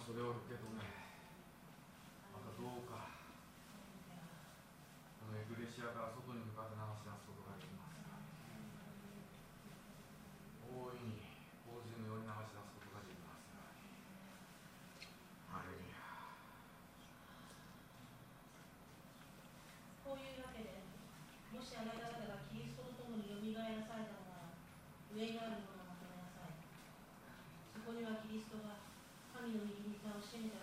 それを受けどね。またどうか。このエグレシアから外に向かって流し出すことができます。大いに洪水のように流し出すことができますあれにこういうわけでもしあなたが question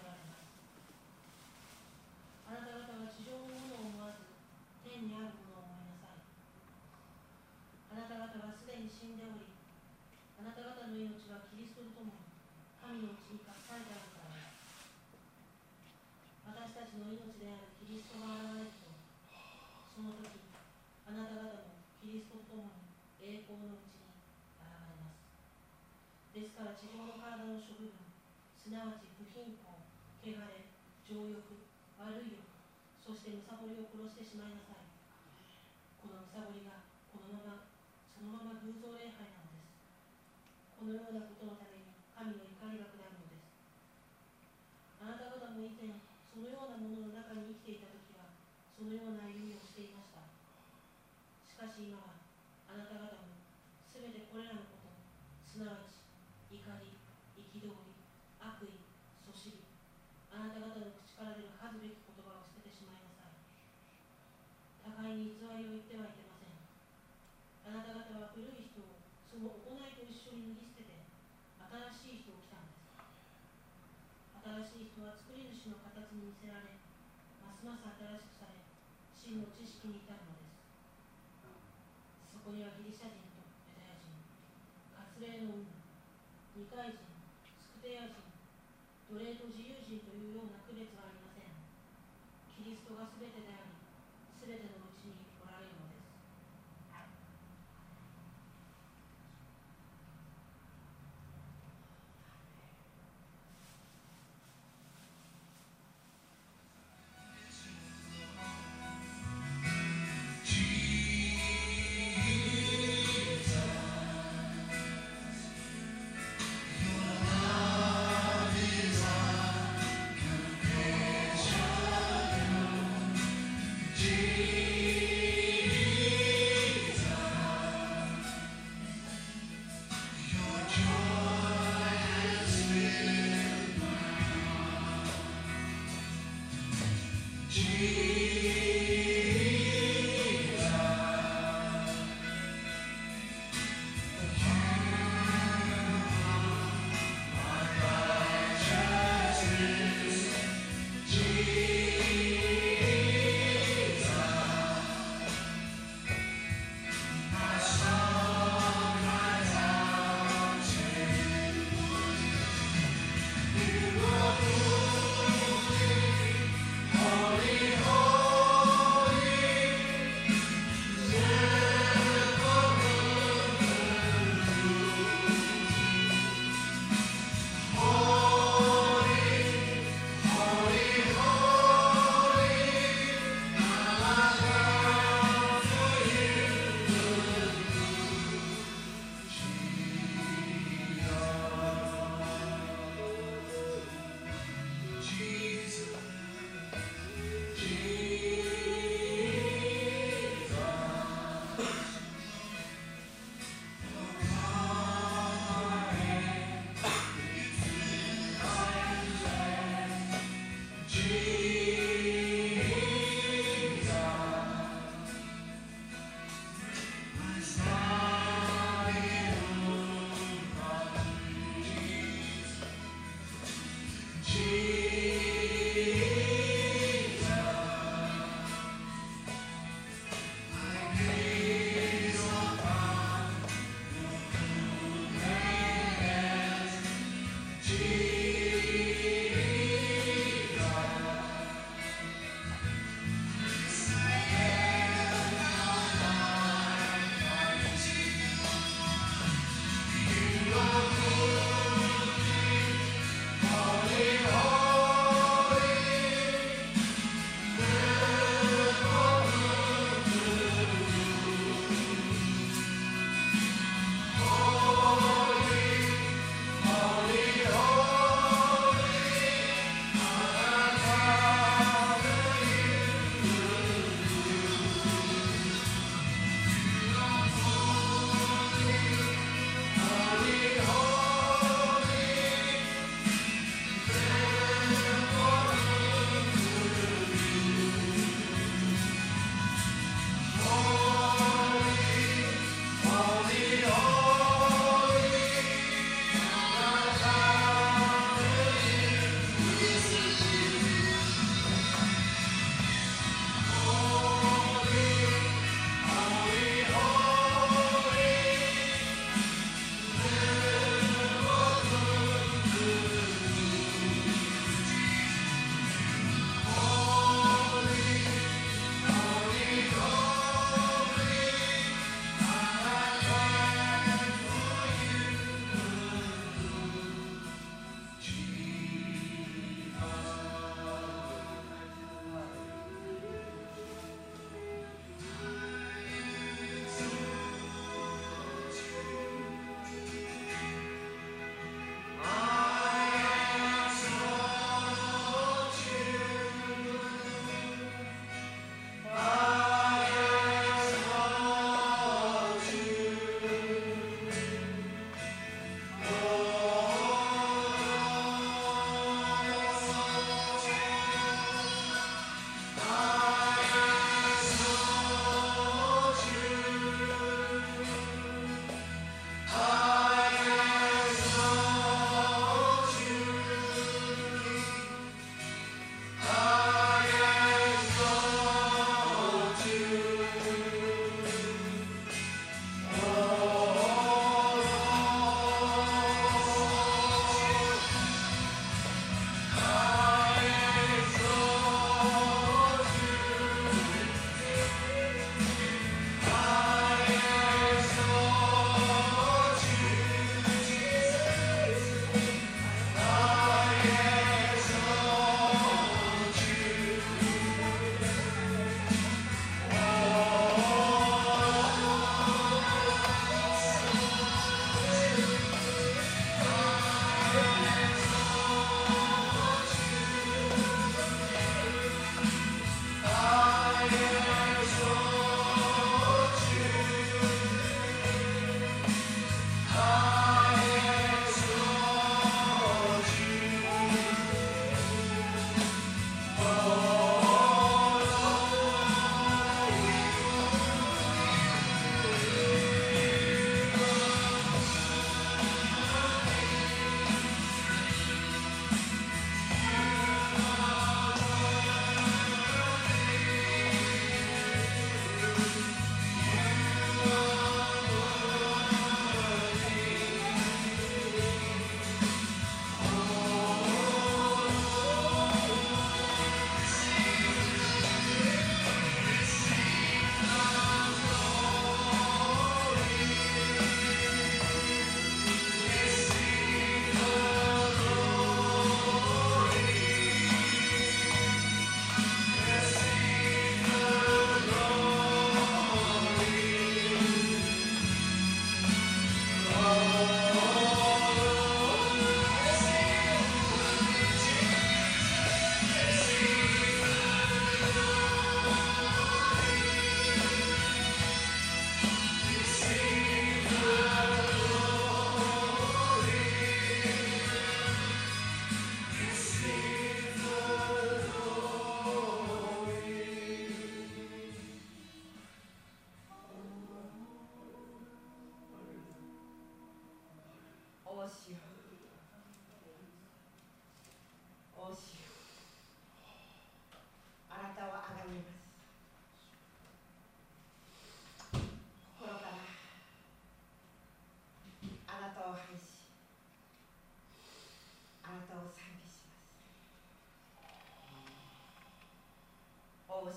よ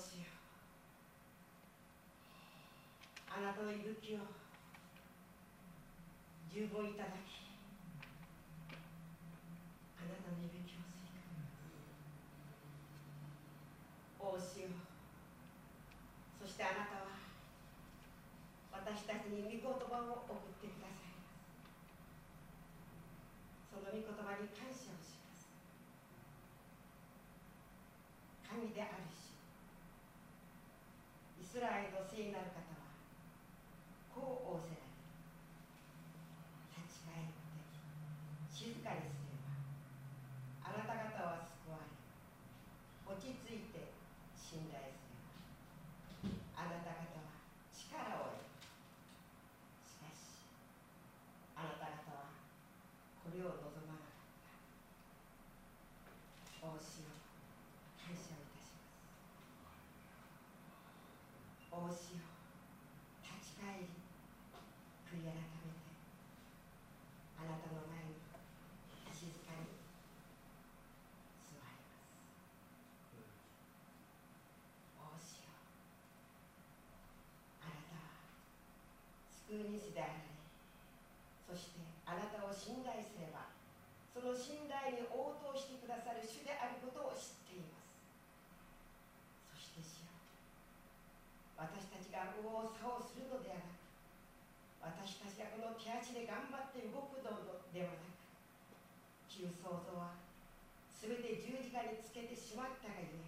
あなたの息吹を十分いただきあなたの息吹を。吸い込むお主よそしてあなたは私たちに御言葉を送ってください。llegar 救い主でありそしてあなたを信頼すればその信頼に応答してくださる主であることを知っています。そしてよ私たちが右往左往するのではなく私たちがこの手足で頑張って動くのではなく旧創造は全て十字架につけてしまったがゆえ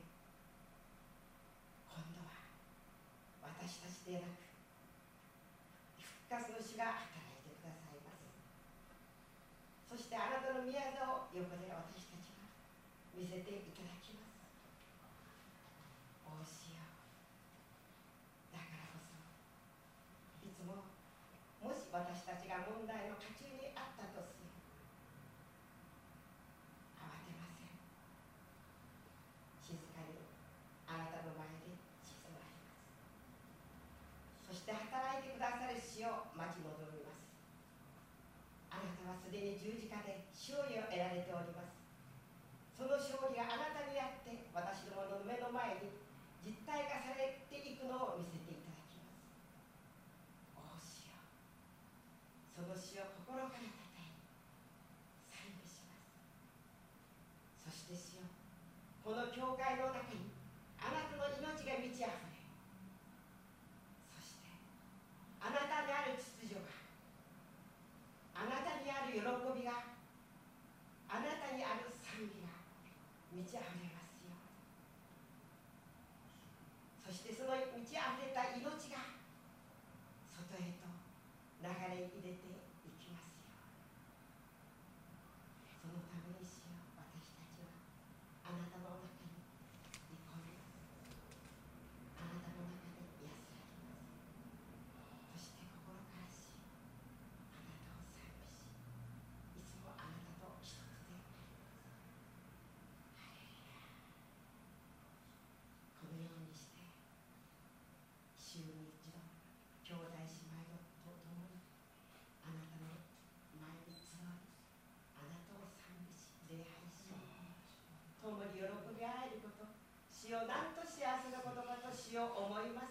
を思います。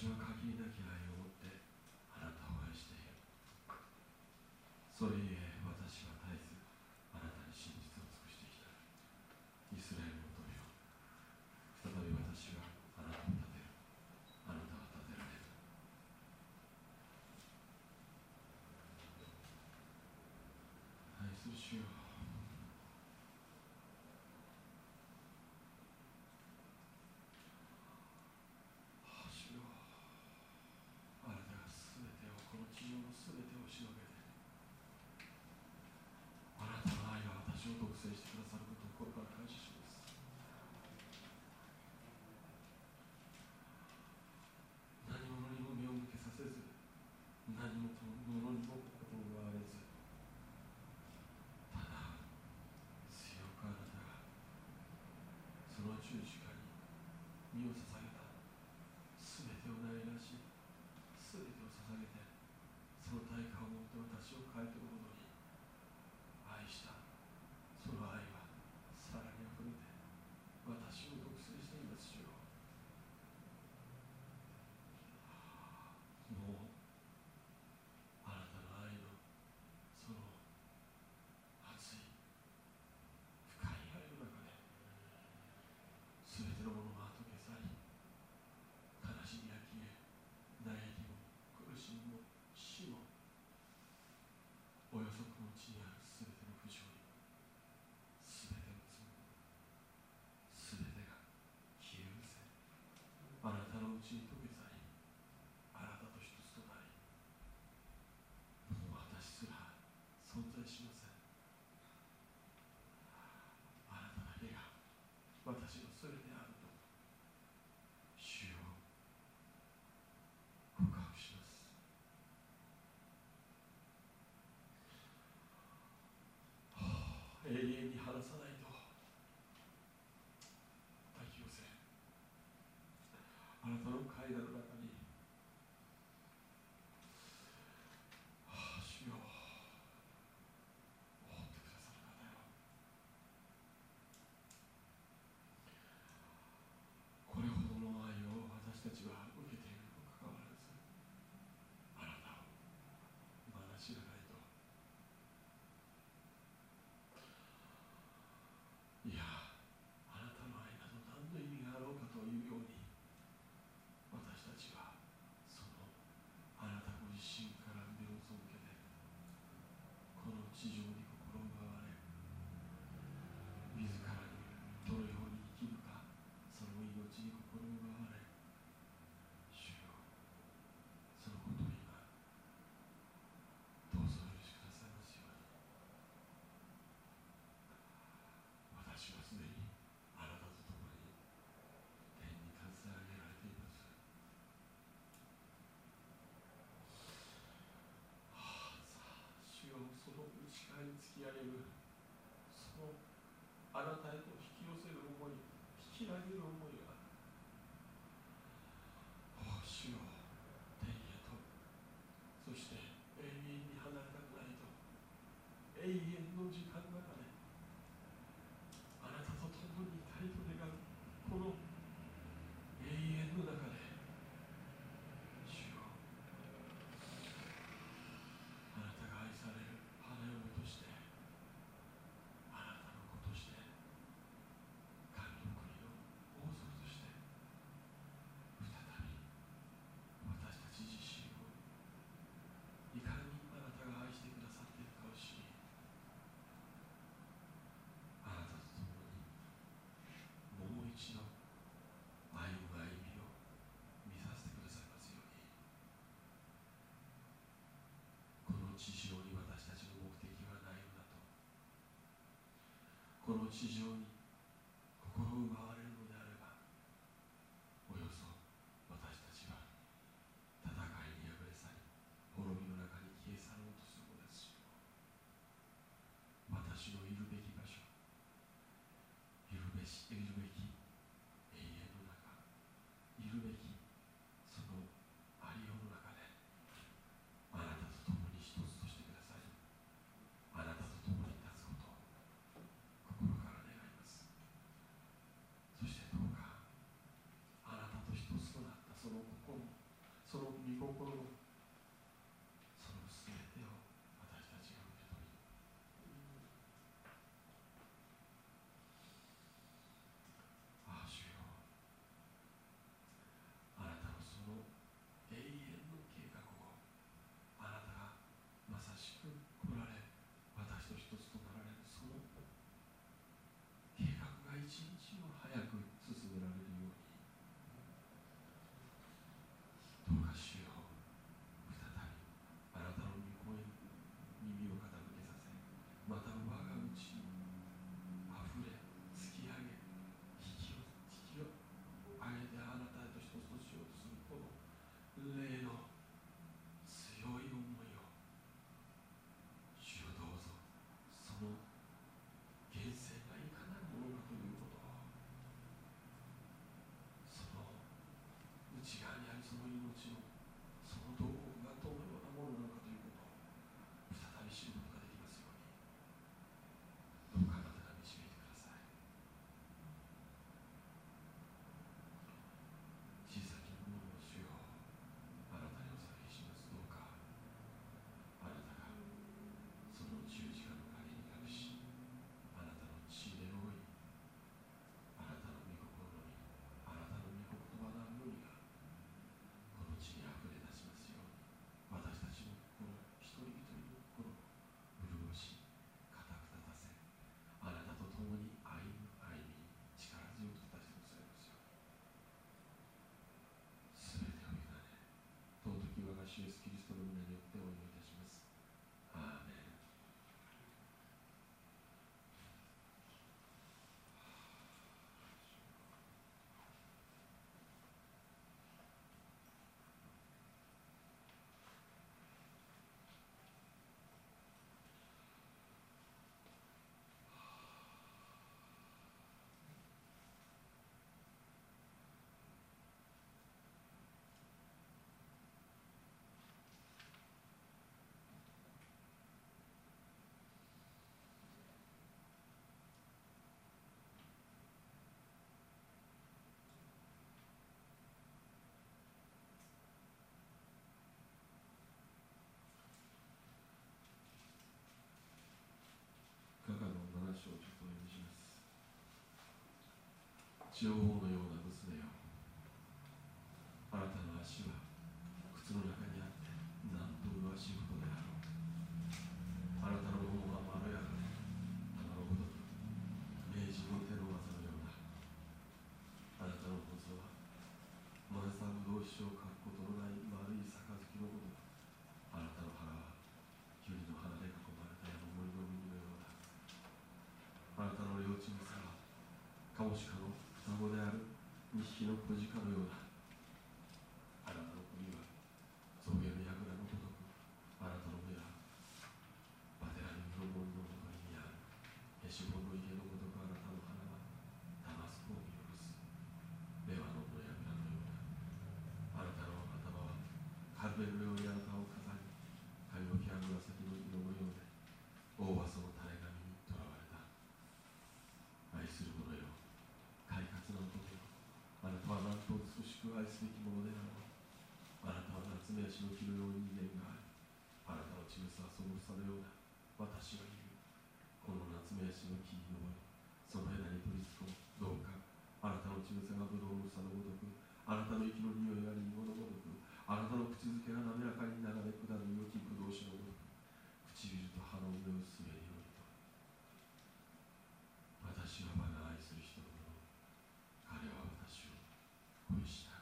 私は限りなき愛を持ってあなたを愛している。それゆえ去去。うに去りあなたと一つとなり私すら存在しません。あなただけが私のそれであると主を告白します。永遠に離さない you know, に突き上げるそのあなたへ Luci Júnior. people 女王のような娘よ。あなたの足は靴の中にあってなんと麗しいことであろう。あなたのももはまろやかで玉のごとく明治の手の技のようなあなたの放送はマンサブ同士を書くことのない丸い杯のごとくあなたの腹は百合の花で囲まれた山盛りの実のようだ。あなたの両乳さはカモシカの双子である2匹の小鹿のようなあなたの国は象牙の櫓のごとくあなたの目はバテラリンの森のほとりにあるヘシボンの家のごとくあなたの花はダマスコを見下ろす。レワノの櫓のようなあなたの頭はカルベルのようなたを飾り髪の毛は紫の色のようで王はその垂れ髪にとらわれた愛する者よ快活な男よあなたはなんと美しく愛すべきものであろうあなたは夏目足の木のように念があるあなたの乳房はその房のような私はいるこの夏目足の木に登りその枝に取り付こうどうかあなたの乳房がぶどうの房のごとくあなたの息の匂いがりんごのごとくあなたの口づけが滑らかに流れ下る良きぶどう酒のごとく唇と鼻の上を滑り降りと私は我が愛する人のもの彼は私を恋した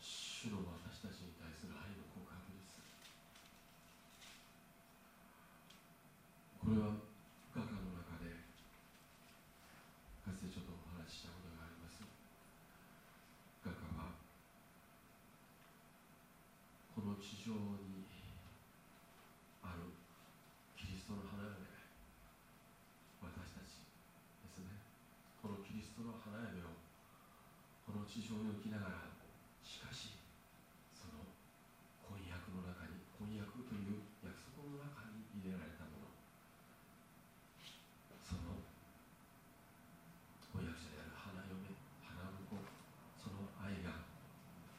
主の私たちに対する愛の告白ですこれは画家の中でかつてちょっとお話ししたことがあります画家はこの地上にあるキリストの花嫁私たちですね。このキリストの花嫁をこの地上に置きながらしかしその婚約の中に婚約という約束の中に入れられたものその婚約者である花嫁花婿その愛が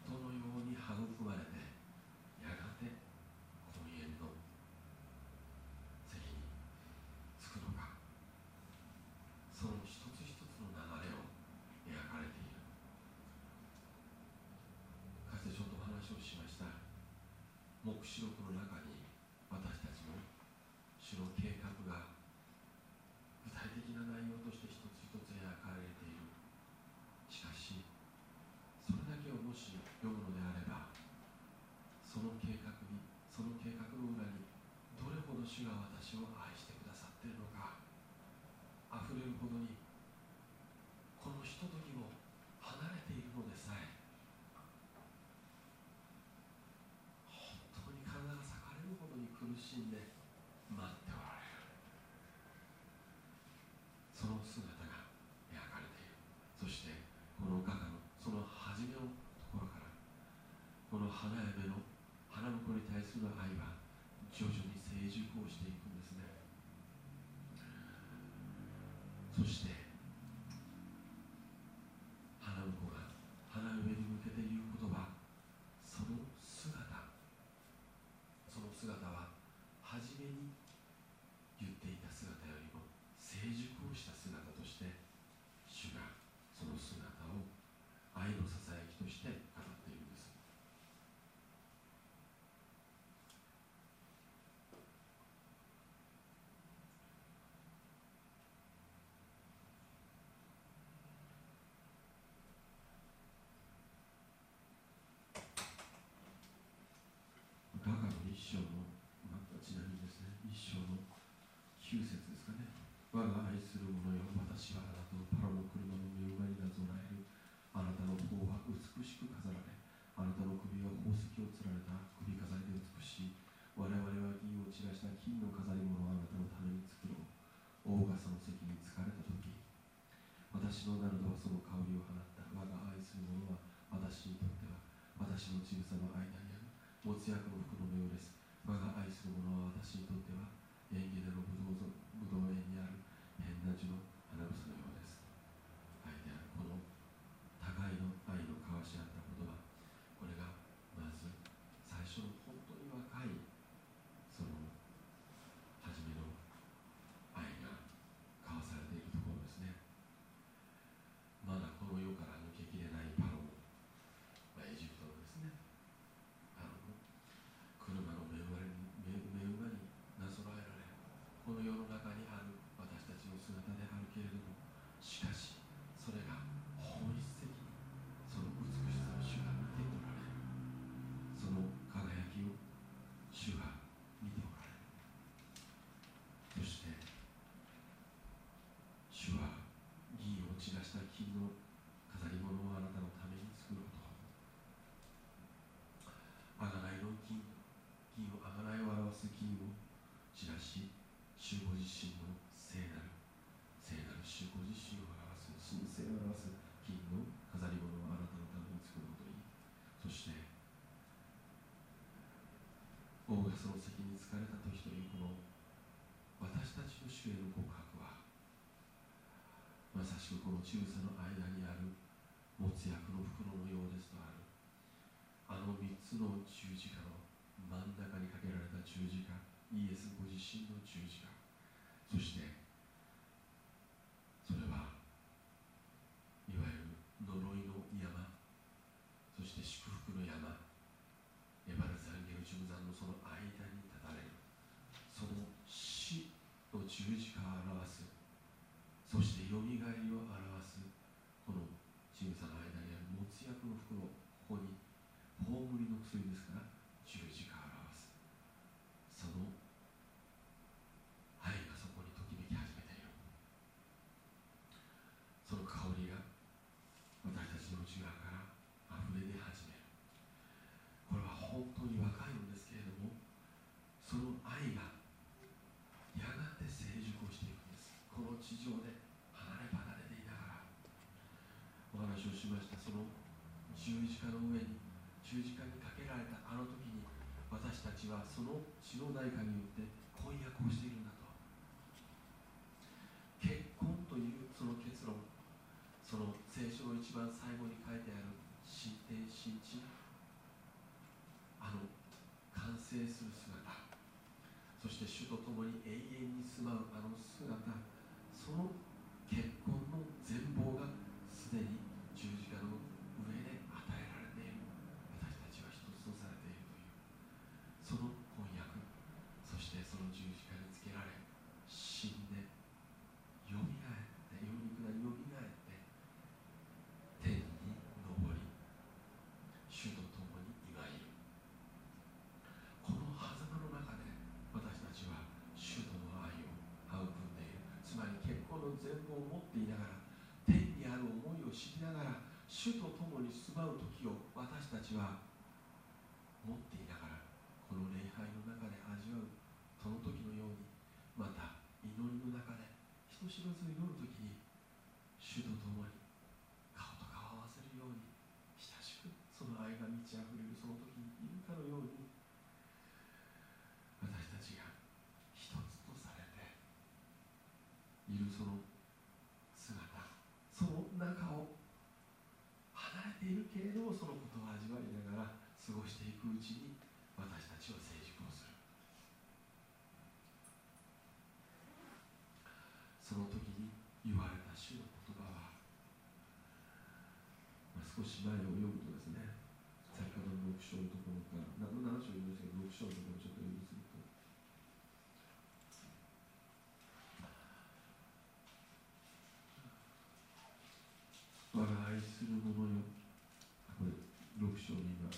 どのように育まれてやがて婚姻の席に着くのかその一つ一つの流れを描かれているかつてちょっとお話をしました黙示録の中に私たちの主の計画が具体的な内容として一つ一つ描かれている。しかしそれだけをもし読むのであればその計画にその計画の裏にどれほど主が私を愛してくださっているのか溢れるほどにこのひとときも離れているのでさえ本当に体が裂かれるほどに苦しんで待っておられるその姿が描かれているそしてこの画家のその初めのところからこの花嫁の花婿に対する愛は徐々に成熟をしていくんですね。そして花婿が花嫁に向けて言う言葉その姿その姿は初めに言っていた姿よりも成熟をした姿として主がその姿を愛のささやきとして語っているんです画家の一章の、まあ、ちなみにですね一章の9節ですかね我が愛する者よ私はあなたをパロの車の目馬になぞらえるあなたの方は美しく飾られあなたの首は宝石をつられた首飾りで美しい我々は銀を散らした金の飾り物をあなたのために作ろう王がその席に疲れた時私のナルドはその香りを放った。我が愛する者は私にとっては私の乳房の間にある。没薬の服のようです。我が愛する者は私にとっては縁起でのぶどうぞぶどう園にある。変な樹の花房のようです書いてあるこの互いの愛の交わし合った言葉これがまず最初の本当に若いそのした金の飾り物をあなたのために作ることあがないの金金をあがないを表す金を散らし主ご自身の聖なる聖なる主ご自身を表す神聖を表す金の飾り物をあなたのために作ることにそして王がその席に疲れた時というこの私たちの主への告白。まさしくこの中さの間にある持つ役の袋のようですとある。あの三つの十字架の真ん中にかけられた十字架イエスご自身の十字架。そしてそれはいわゆる呪いの山。そして祝福の山。エバルザンゲル中山のその間に立たれる。その死の十字架を表すよみがえりを表すこの小さな間にある持つ役の袋ここに葬りの薬ですから十字架を表す。その愛がそこにときめき始めている。その香りが私たちの内側から溢れ出始める。これは本当に若いのですけれどもその愛がやがて成熟をしていくんです。この地上で離れ離れていながらお話をしました。その十字架の上に十字架にかけられたあの時に私たちはその血の代価によって婚約をしているんだと。結婚というその結論その聖書の一番最後に書いてある新天新地あの完成する姿。そして主と共に永遠に住まうあの姿。その結婚の全貌がすでに十字架の上で与えられている私たちは一つとされているというその婚約そしてその十字架につけられ死んでよみがえって世に下りよみがえって天に昇り主と共に今いるこの狭間の中で私たちは主との愛を育んでいるつまり結婚の全部を持っていながら天にある思いを知りながら主と共に住まう時を私たちは持っていながらこの礼拝の中で味わうその時のようにまた祈りの中で人知らず祈る時に主と共に顔と顔を合わせるように親しくその愛が満ち溢れるその時にいるかのように私たちが一つとされているその姿その中を離れているけれどもそのことを味わいながら過ごしていくうちに私たちは成熟をするその時に言われた主の言葉は、まあ、少し前を読むとですね先ほどの6章のところからな7章読みましたけど6章のところをちょっと読みすると我が愛する者よこれ6章に今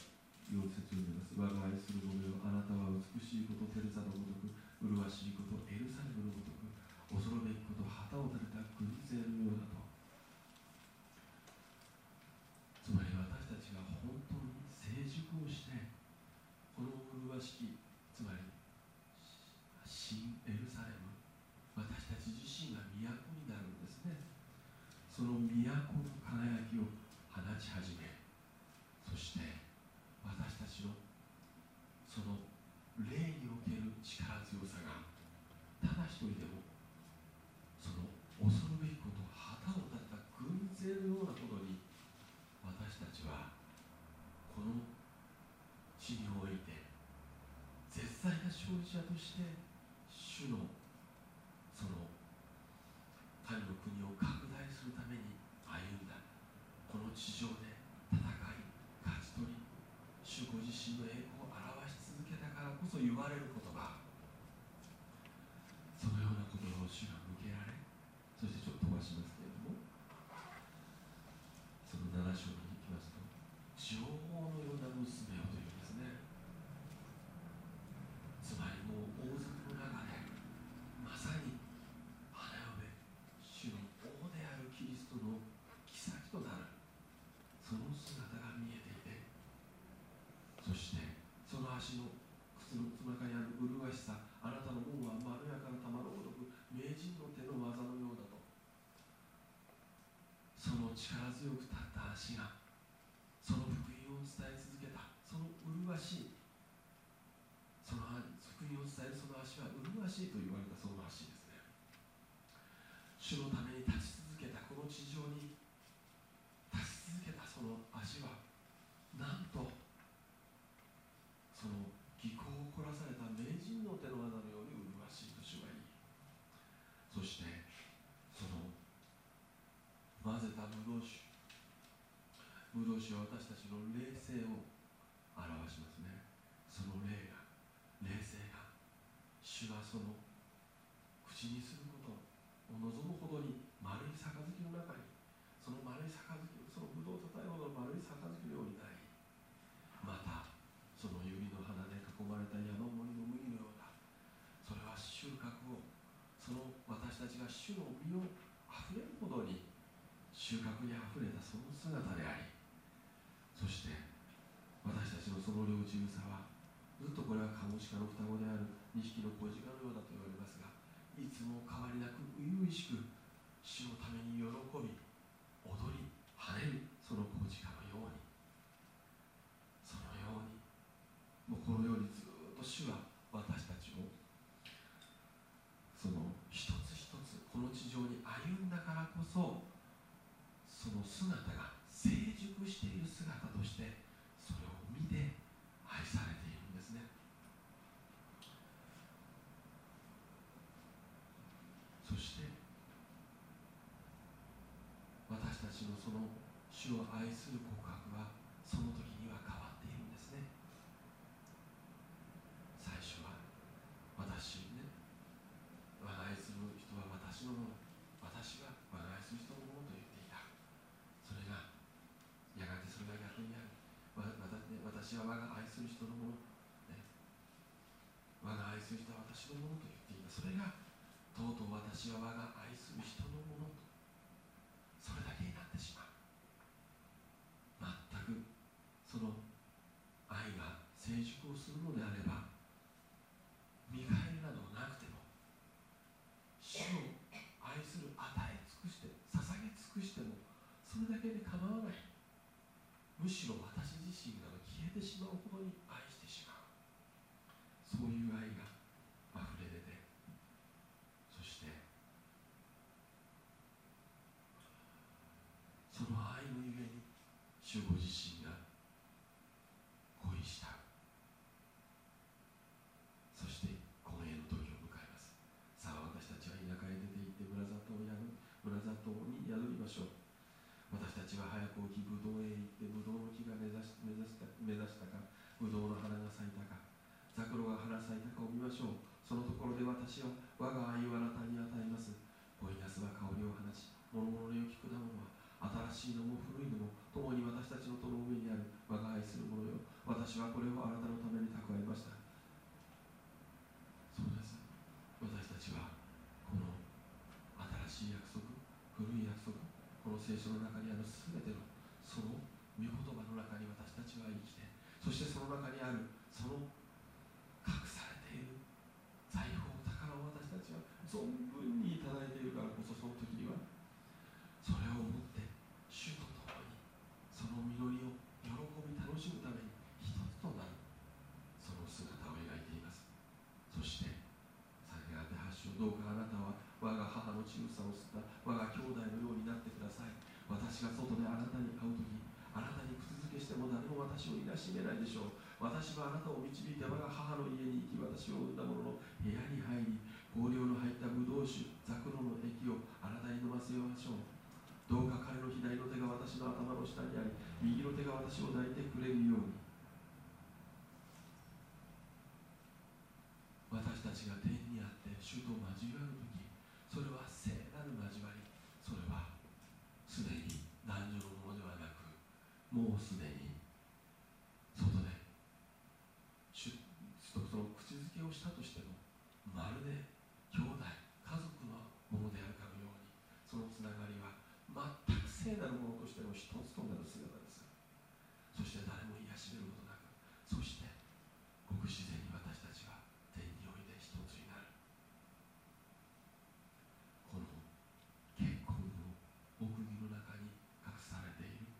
4節読んでます我が愛する者よあなたは美しいことテレザのごとく麗しいことエルサレムのごとく恐るべきこと旗を立てた軍勢のようだとつまり私たちが本当に成熟をしてこの麗しきつまり新エルサレム私たち自身が都になるんですねその都の輝きを放ち始めそして私たちのその霊における力強さがただ一人でもその恐るべきこと旗を立てた軍勢のようなことに私たちはこの地において絶大な勝利者として主のその神の国を拡大するために歩んだ。この地上で戦い勝ち取り主ご自身の栄光を表し続けたからこそ言われる言葉そのような言葉を主が向けられそしてちょっと飛ばしますけれどもその7章に行きますと女王のような娘をというんですねつまりもう王族の中でまさに花嫁主の王であるキリストの力強く立った足がその福音を伝え続けた。その麗しいその福音を伝えるその足は麗しいと言われたその足ですね。主のために立ち続けたこの地上に立ち続けたその足はなんとその技巧を凝らされた名人の手の技のように麗しいと主は言いそしてその混ぜたブドウ酒ブドウ酒は私たちの霊性を表しますね。その霊が霊性が主はその口にすることを望むほどに丸い杯の中にその丸い杯そのブドウをたたえるほどの丸い杯のようになりまたその指の花で囲まれた山盛りの麦のようなそれは収穫をその私たちが主の実をあふれるほどに収穫にあふれたその姿でありそして私たちのその領自由さはずっとこれはカモシカの双子である2匹の子鹿のようだと言われますがいつも変わりなく初々しく主のために喜び踊り跳ねるその子鹿のようにそのようにもうこのようにずっと主は私たちをその一つ一つこの地上に歩んだからこそその姿が成熟している姿としてそれを見て愛されているんですねそして私たちのその主を愛する告白はその時には変わっているんですね。最初は私ね。我が愛する人は私のもの。私は我が愛する人のものと言っていた。それがやがてそれが逆にある。私は我が愛する人のもの、ね、我が愛する人は私のものと言っていた。それがとうとう私は我が愛する人主ご自身 私はこれをあなたのために蓄えました。そうです。私たちはこの新しい約束古い約束この聖書の中にある全てのその御言葉の中に私たちは生きてそしてその中にあるその隠されている財宝宝を私たちは存分にいただいているからこそその時にはそれを持って主と共にその実りを喜び楽しむために一つとなるその姿を描いていますそしてさやがて発祥どうかあなたは我が母の乳房を吸った我が兄弟のようになってください。私が外であなたに会う時あなたに靴付けしても誰も私をいなしめないでしょう。私はあなたを導いて我が母の家に行き私を産んだ者の部屋に入り香料の入ったブドウ酒ザクロの液をあなたに飲ませましょう。どうか彼の左の手が私の頭の下にあり右の手が私を抱いてくれるように。私たちが天にあって主と交わる時それは聖なる交わり。それはすでに男女のものではなくもうすでに外で主その口づけをしたとしてもまるで兄弟家族のものであるかのようにそのつながりは全く聖なるものとしての一つとなる姿ですそして誰も癒しめることなくそしてごく自然に私たちは天において一つになるこの結婚の奥義の中に隠されている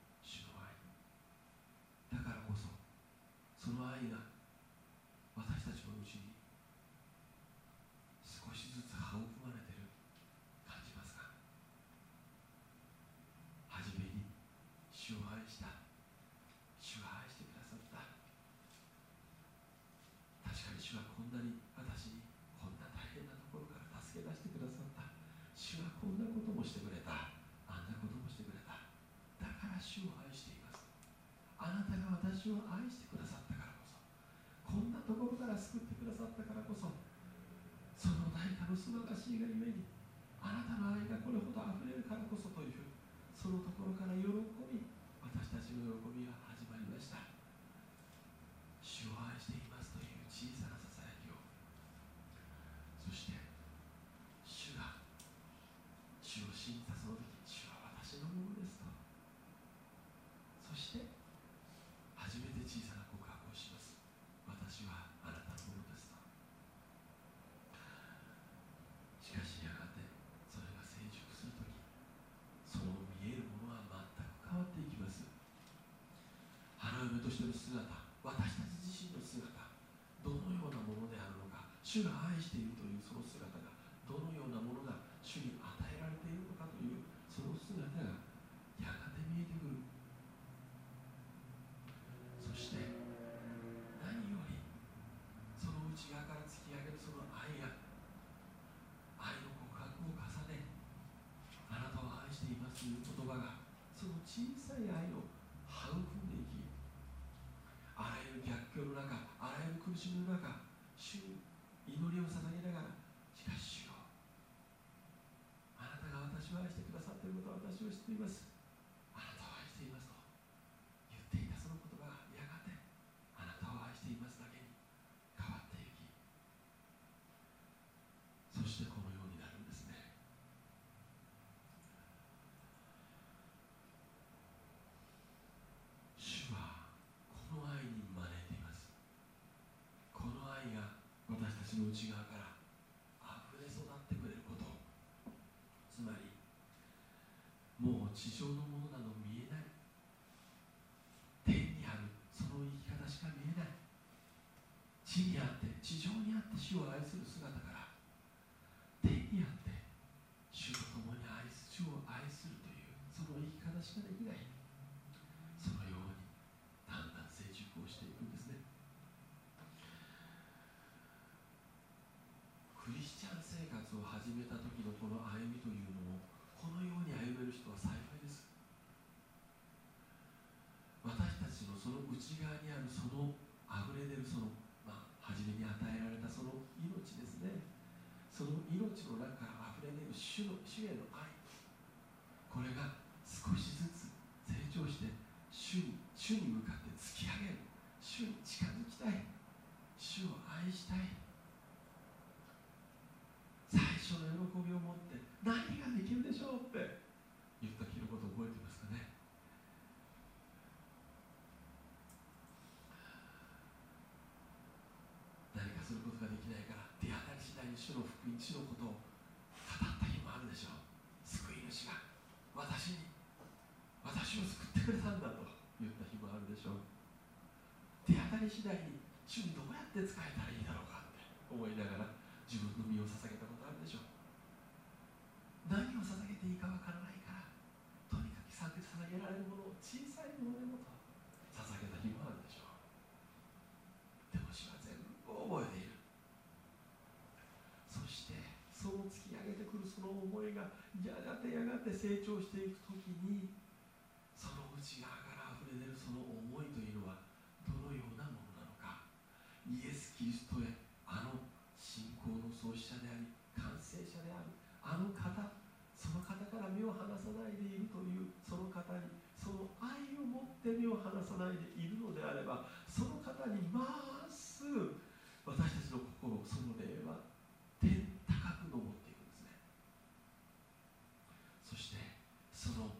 私を愛してくださったからこそこんなところから救ってくださったからこそその代価の素晴らしいがゆえにあなたの愛がこれほど溢れるからこそというそのところから喜び私たちの喜びは始まりました主を愛していますという小さなささやきをそして主が主を信じたその時主は私のものですとそして初めて小さな告白をします私はあなたのものですとしかしやがてそれが成熟する時その見えるものは全く変わっていきます花嫁としての姿私たち自身の姿どのようなものであるのか主が愛しているというその姿がどのようなものが主に与えられているのかというその姿がやがて見えてくるそして何よりその内側から突き上げるその愛が愛の告白を重ねあなたを愛していますという言葉がその小さい愛を育んでいきあらゆる逆境の中あらゆる苦しみの中主に祈りを捧げながらしかし主よあなたが私を愛してくださっていることは私は知っていますあなたを愛していますと言っていたその言葉がやがてあなたを愛していますだけに変わっていきそしてこのようになるんですね主はこの愛に招いていますこの愛が私たちの内側から溢れ育ってくれること。つまりもう地上のものなど見えない。天にあるその生き方しか見えない。地にあって地上にあって主を愛する姿から天にあって主と共に愛す主を愛するというその生き方しかできないそのようにだんだん成熟をしていくんですねクリスチャン生活を始めた時のこの歩みというのをこのように歩める人は幸いです。私たちのその内側にあるその溢れ出るその、まあ、初めに与えられたその命ですね。その命の中から溢れ出る主の主への愛。これが少しずつ成長して主に主に向かって突き上げる主に近づきたい主を愛したい最初の喜びを持って何ができるでしょうって言った日のこと覚えてますかね何かすることができないから手当たり次第に主の福音主のことを語った日もあるでしょう救い主が私に私を救ってくれたんだと言った日もあるでしょ。手当たり次第に主にどうやって使えたらいいだろうかって思いながら自分の身を捧げたことあるでしょ。何を捧げていいかわからないからとにかく捧げられるものを小さいものでもと捧げた日もあるでしょ。うでも主は全部覚えている。そしてその突き上げてくるその思いがやがてやがて成長していくときにその内側から溢れ出るその思いというのはどのようなものなのかイエス・キリストへあの信仰の創始者であり完成者であの方その方から目を離さないでいるというその方にその愛を持って目を離さないでいるのであればその方にまあすぐ私たちの心その霊は天高く昇っていくんですねそしてその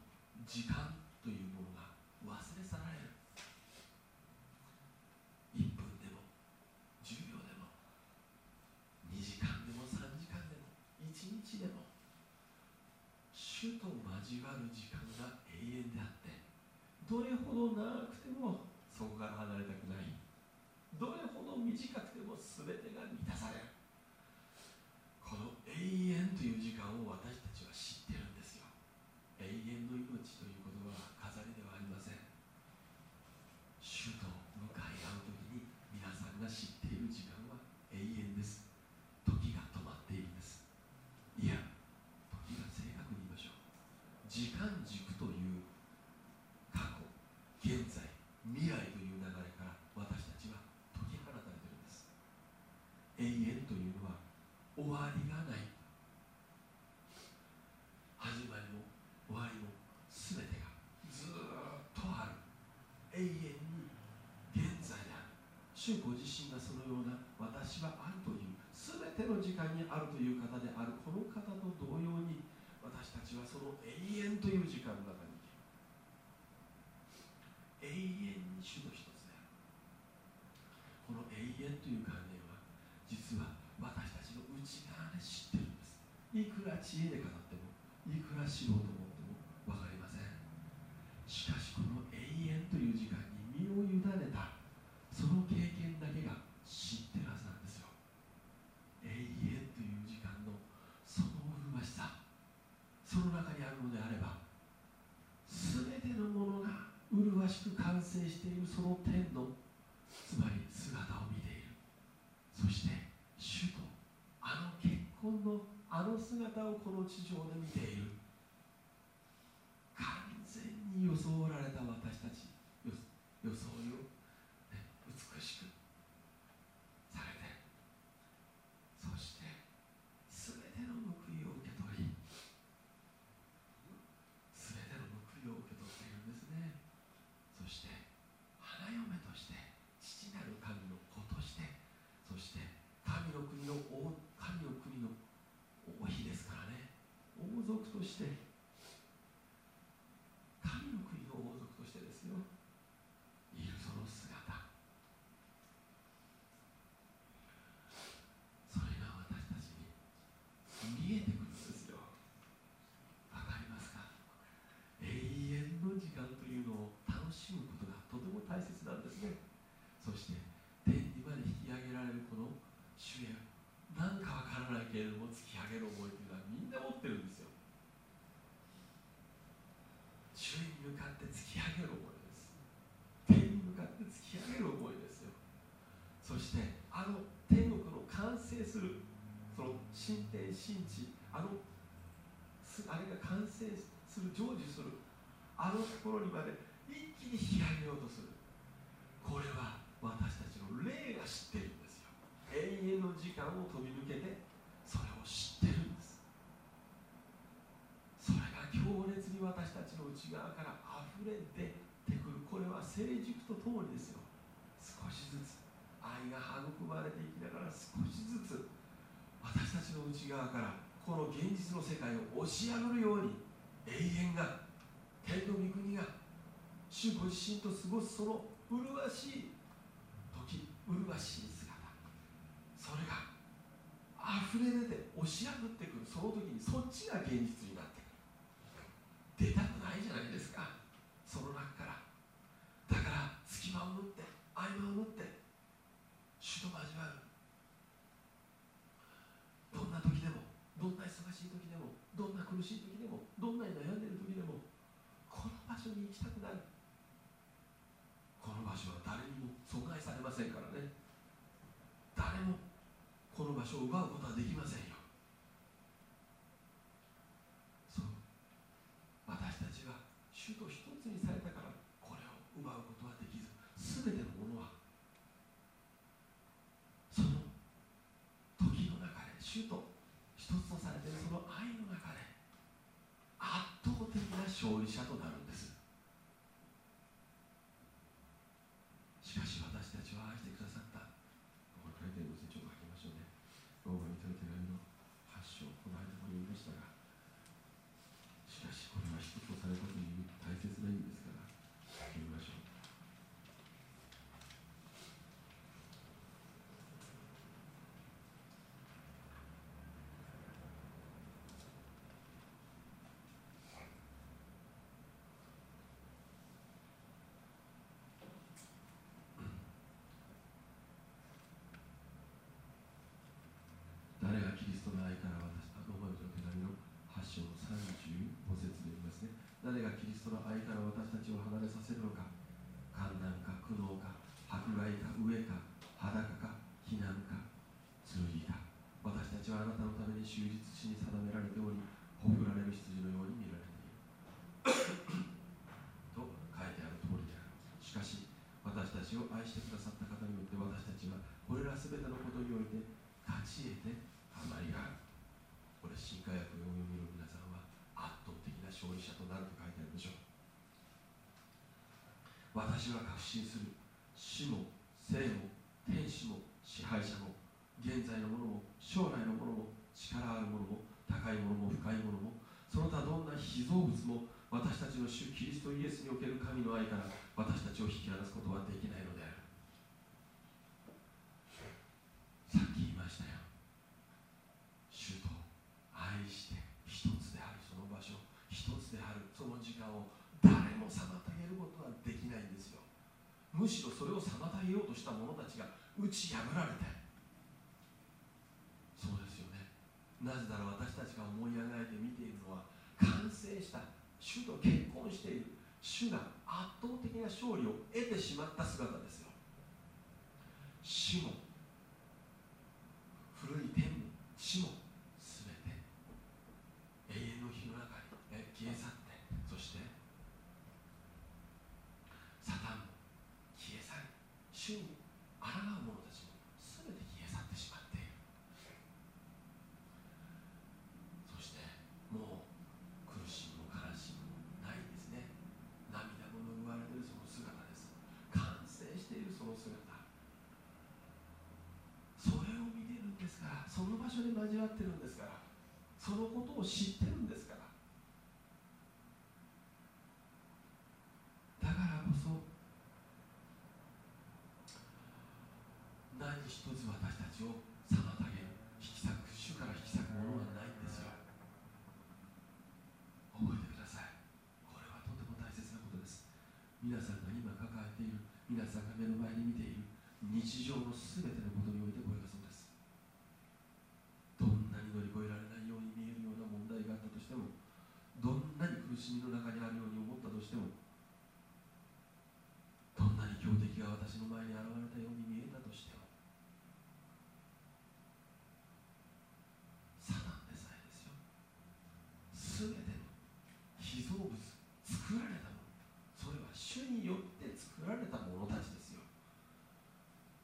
時間というものが忘れ去られる1分でも10秒でも2時間でも3時間でも1日でも主と交わる時間が永遠であってどれほど長くてもそこから離れたくない。どれほど短くても全てが満たされる。この永遠という時間を私たちは知ってるんですよ永遠の命という言葉は飾りではありません主と向かい合う時に皆さんが知っている時間は永遠です時が止まっているんですいや時が正確に言いましょう時間軸という過去現在未来という流れというのは終わりがない。始まりも終わりも全てがずっとある。永遠に現在である。主ご自身がそのような私はあるという全ての時間にあるという方である。この方と同様に私たちはその永遠という時間の中に生きる。永遠に主の一つである。この永遠という概念は実は私たちの内側で知ってるんですいくら知恵で語ってもいくら知ろうと思っても分かりません。しかしこの永遠という時間に身を委ねたその経験だけが知ってるはずなんですよ。永遠という時間のその麗しさ。その中にあるのであれば全てのものが麗しく完成しているその天のつまり姿を見ている。そして主とあの結婚のあの姿をこの地上で見ている。完全に装られた私たち。装いを、ね、美しくされてそして全ての報いを受け取り全ての報いを受け取っているんですねそして花嫁として父なる神の子としてそして神の国の王神の国の王妃ですからね王族として神の国の王族としてですよいるその姿それが私たちに見えてくるんですよわかりますか永遠の時間というのを楽しむことがとても大切なんですねそして天にまで引き上げられるこの主へなんかわからないけれども突き上げる思いというのはみんな持ってるんですよ主に向かって突き上げる思いです天に向かって突き上げる思いですよそしてあの天国の完成するその神天神地あのあれが完成する成就するあのところにまで一気に引き上げようとする。これは私たちの霊が知ってるんですよ。永遠の時間を飛び抜けてそれを知ってるんです。それが強烈に私たちの内側から溢れ出てくる。これは成熟とともにですよ。少しずつ愛が育まれていきながら少し私たちの内側からこの現実の世界を押し上がるように永遠が天の御国が主ご自身と過ごすその麗しい時麗しい姿それが溢れ出て押し破ってくる。その時にそっちが現実になってくる出たくないじゃないですかその中からだから隙間を縫って合間を縫って主と交わるどんな時でもどんな忙しい時でもどんな苦しい時でもどんなに悩んでいる時でもこの場所に行きたくなる。この場所は誰にも阻害されませんからね。誰もこの場所を奪うことはできません。よそう私たちは主と一つにされたからこれを奪うことはできず全てのものはその時の中で主と一つとされているその愛の中で圧倒的な勝利者となるんですしかし私たちは愛してくださったここ書いてるのでちょっと書きましょうねローマにとる手紙の発祥この間も言いましたがしかしこれは一つとされたという大切な意味ですから読みましょう誰がキリストの愛から私あローマ人の手紙の8章の35節で言いますね誰がキリストの愛から私たちを離れさせるのか。観難か苦悩か迫害か飢えか裸か避難か剣か私たちはあなたのために終日地に定められておりほふられる羊のように見られている。と書いてある通りであるしかし私たちを愛してくださった方によって私たちはこれらすべてのことにおいて勝ち得て余りがあるこれ新化薬を読みの勝利者となると書いてあるでしょう。私は確信する。死も生も天使も支配者も現在のものも将来のものも力あるものも高いものも深いものもその他どんな被造物も私たちの主キリストイエスにおける神の愛から私たちを引き離すことはできないのであるさっき言いましたよ主と愛して一つであるその場所一つであるその時間を誰も妨げることはできないんですよむしろそれを妨げようとした者たちが打ち破られて。そうですよね。なぜなら私たちが思い描いて見ているのは完成した主と結婚している主が圧倒的な勝利を得てしまった姿ですよ。死も古い天も地も全て永遠の日の中にえ消え去ってそしてサタンも消え去り主に抗う者たちも全て消え去ってしまっているそしてもう苦しみも悲しみもないんですね涙も拭われているその姿です完成しているその姿それを見てるんですからその場所で交わってるんですからそのことを知ってるんですからだからこそ何一つ私たちを妨げる引き裂く主から引き裂くものはないんですよ覚えてくださいこれはとても大切なことです皆さんが今抱えている皆さんが目の前に見ている日常の全てのしみの中にあるように思ったとしてもどんなに強敵が私の前に現れたように見えたとしてもサタンでさえですよ。全ての被造物作られたもの。それは主によって作られたものたちですよ。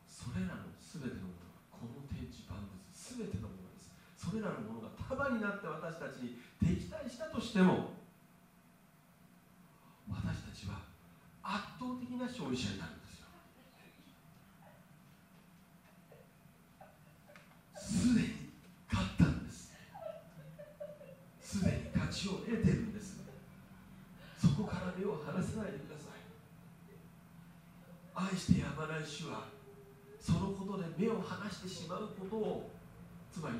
それらの全てのものはこの天地万物全てのものです。それらのものが束になって私たちに敵対したとしても私たちは圧倒的な勝利者になるんですよ。すでに勝ったんです。すでに勝ちを得てるんです。そこから目を離さないでください。愛してやまない主はそのことで目を離してしまうことをつまり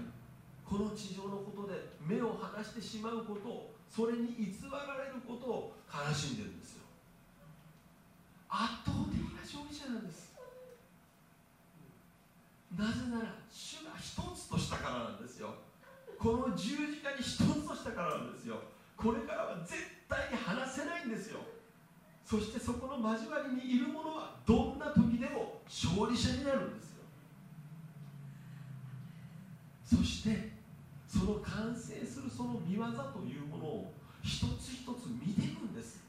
この地上のことで目を離してしまうことをそれに偽られることを悲しんでるんです圧倒的な勝利者なんです。なぜなら主が一つとしたからなんですよ。この十字架に一つとしたからなんですよ。これからは絶対に離せないんですよ。そしてそこの交わりにいる者はどんな時でも勝利者になるんですよ。そしてその完成するその見業というものを一つ一つ見ていくんです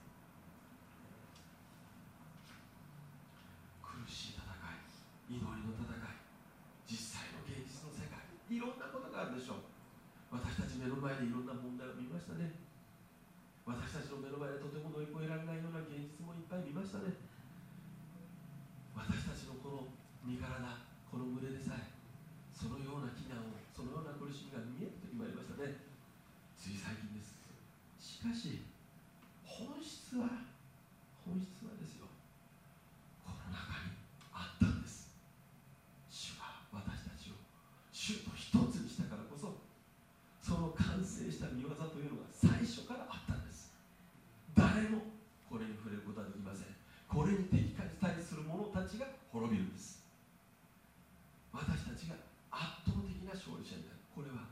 苦しい戦い祈りの戦い実際の現実の世界いろんなことがあるでしょう私たち目の前でいろんな問題を見ましたね。私たちの目の前でとても乗り越えられないような現実もいっぱい見ましたね。私たちのこの身体この胸でさえそのような避難をそのような苦しみが見えると言われましたね。つい最近です。しかし本質は本質はですよこの中にあったんです主が私たちを主と一つにしたからこそその完成した見業というのが最初からあったんです誰もこれに触れることはできませんこれに敵対する者たちが滅びるんです。私たちが圧倒的な勝利者になる。これは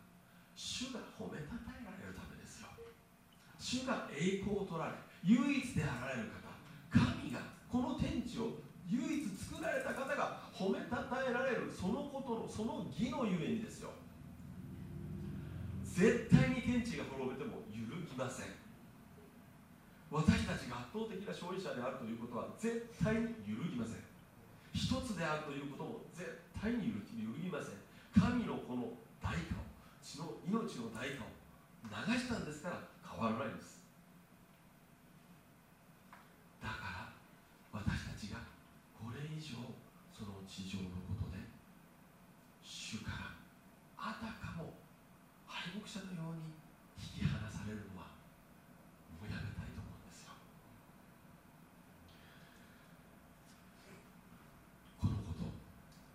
主が褒めたたえられるためですよ。主が栄光を取られ唯一であられる方神がこの天地を唯一作られた方が褒めたたえられるそのことのその義のゆえにですよ。絶対に天地が滅びても揺るぎません。私たちが圧倒的な勝利者であるということは絶対に揺るぎません。一つであるということを絶対に揺るぎません。神のこの代価を血の命の代価を流したんですから変わらないんです。だから私たちがこれ以上その地上のことで主からあたかも敗北者のように引き離されるのはもうやめたいと思うんですよこのこと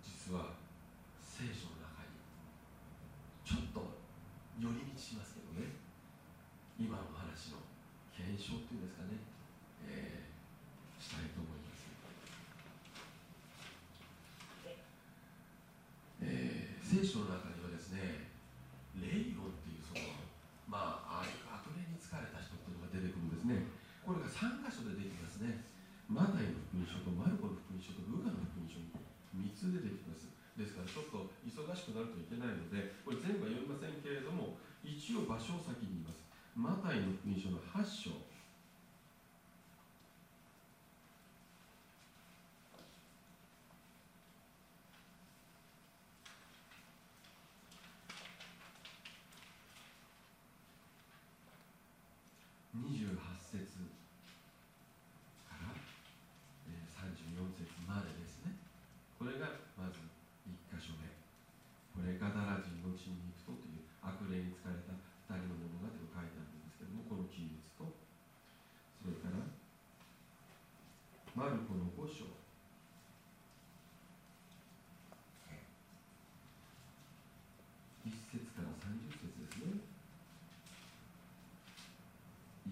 実は聖書の中にちょっと寄り道しますけどね今の話の検証っていうんですかね、えーしたいと思います、えー聖書の中にはですねレイロっていうそのまあ悪霊に疲れた人っていうのが出てくるんですね。これが3箇所で出てきますね。マタイの福音書とマルコの福音書とルカの福音書に3つ出てきます。ですからちょっと忙しくなるといけないのでこれ全部は読みませんけれども一応場所を先にマタイの福音書の8章28節から、えー34節までですねこれがまず1箇所目これガダラ人の地に行くとという悪霊に疲れた2人の物語と書いてあるんですけどもこの記述とそれからマルコの5章1節から30節ですね。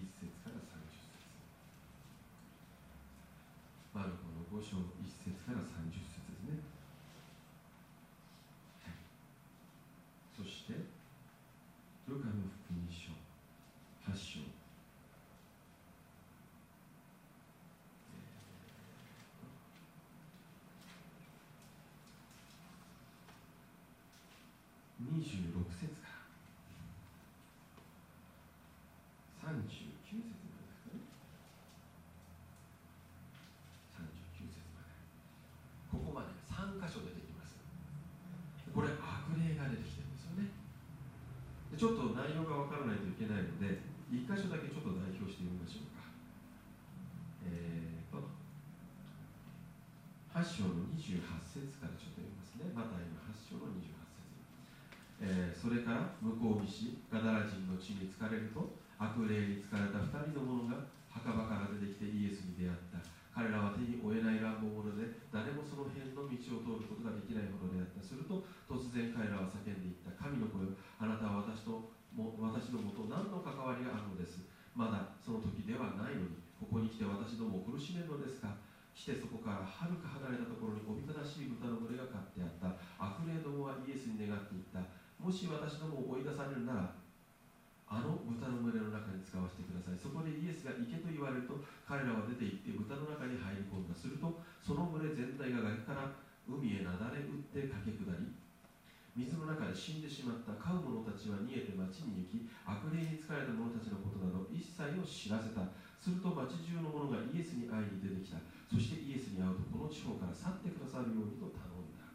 1節から30節。マルコの5章1節から30節ですね、はいそしてルカの福音書8章26節から39節まで。ですかね39節まで。ここまで3箇所出てきます。これ悪霊が出てきてるんですよね。でちょっと内容がわからないといけないので1箇所だけちょっと代表してみましょうか。えーと8章の28節からちょっと読みますね。マタイの8章の28節。えーそれから向こう岸ガダラ人の地に疲れると悪霊に疲れた2人の者が墓場から出てきてイエスに出会った。彼らは手に負えない乱暴者で誰もその辺の道を通ることができないほどであった。すると突然彼らは叫んでいった。神の声あなたは私とも私のもと何の関わりがあるのです？まだその時ではないのにここに来て私どもを苦しめるのですか？来てそこからはるか離れたところにおびただしい豚の群れが飼ってあった。悪霊どもはイエスに願っていった。もし私どもを追い出されるならあの豚の群れの中に使わせてください。そこでイエスが行けと言われると彼らは出て行って豚の中に入り込んだ。するとその群れ全体が崖から海へなだれ打って駆け下り水の中で死んでしまった。飼う者たちは逃げて町に行き悪霊に疲れた者たちのことなど一切を知らせた。すると町中の者がイエスに会いに出てきた。そしてイエスに会うとこの地方から去ってくださるようにと頼んだ。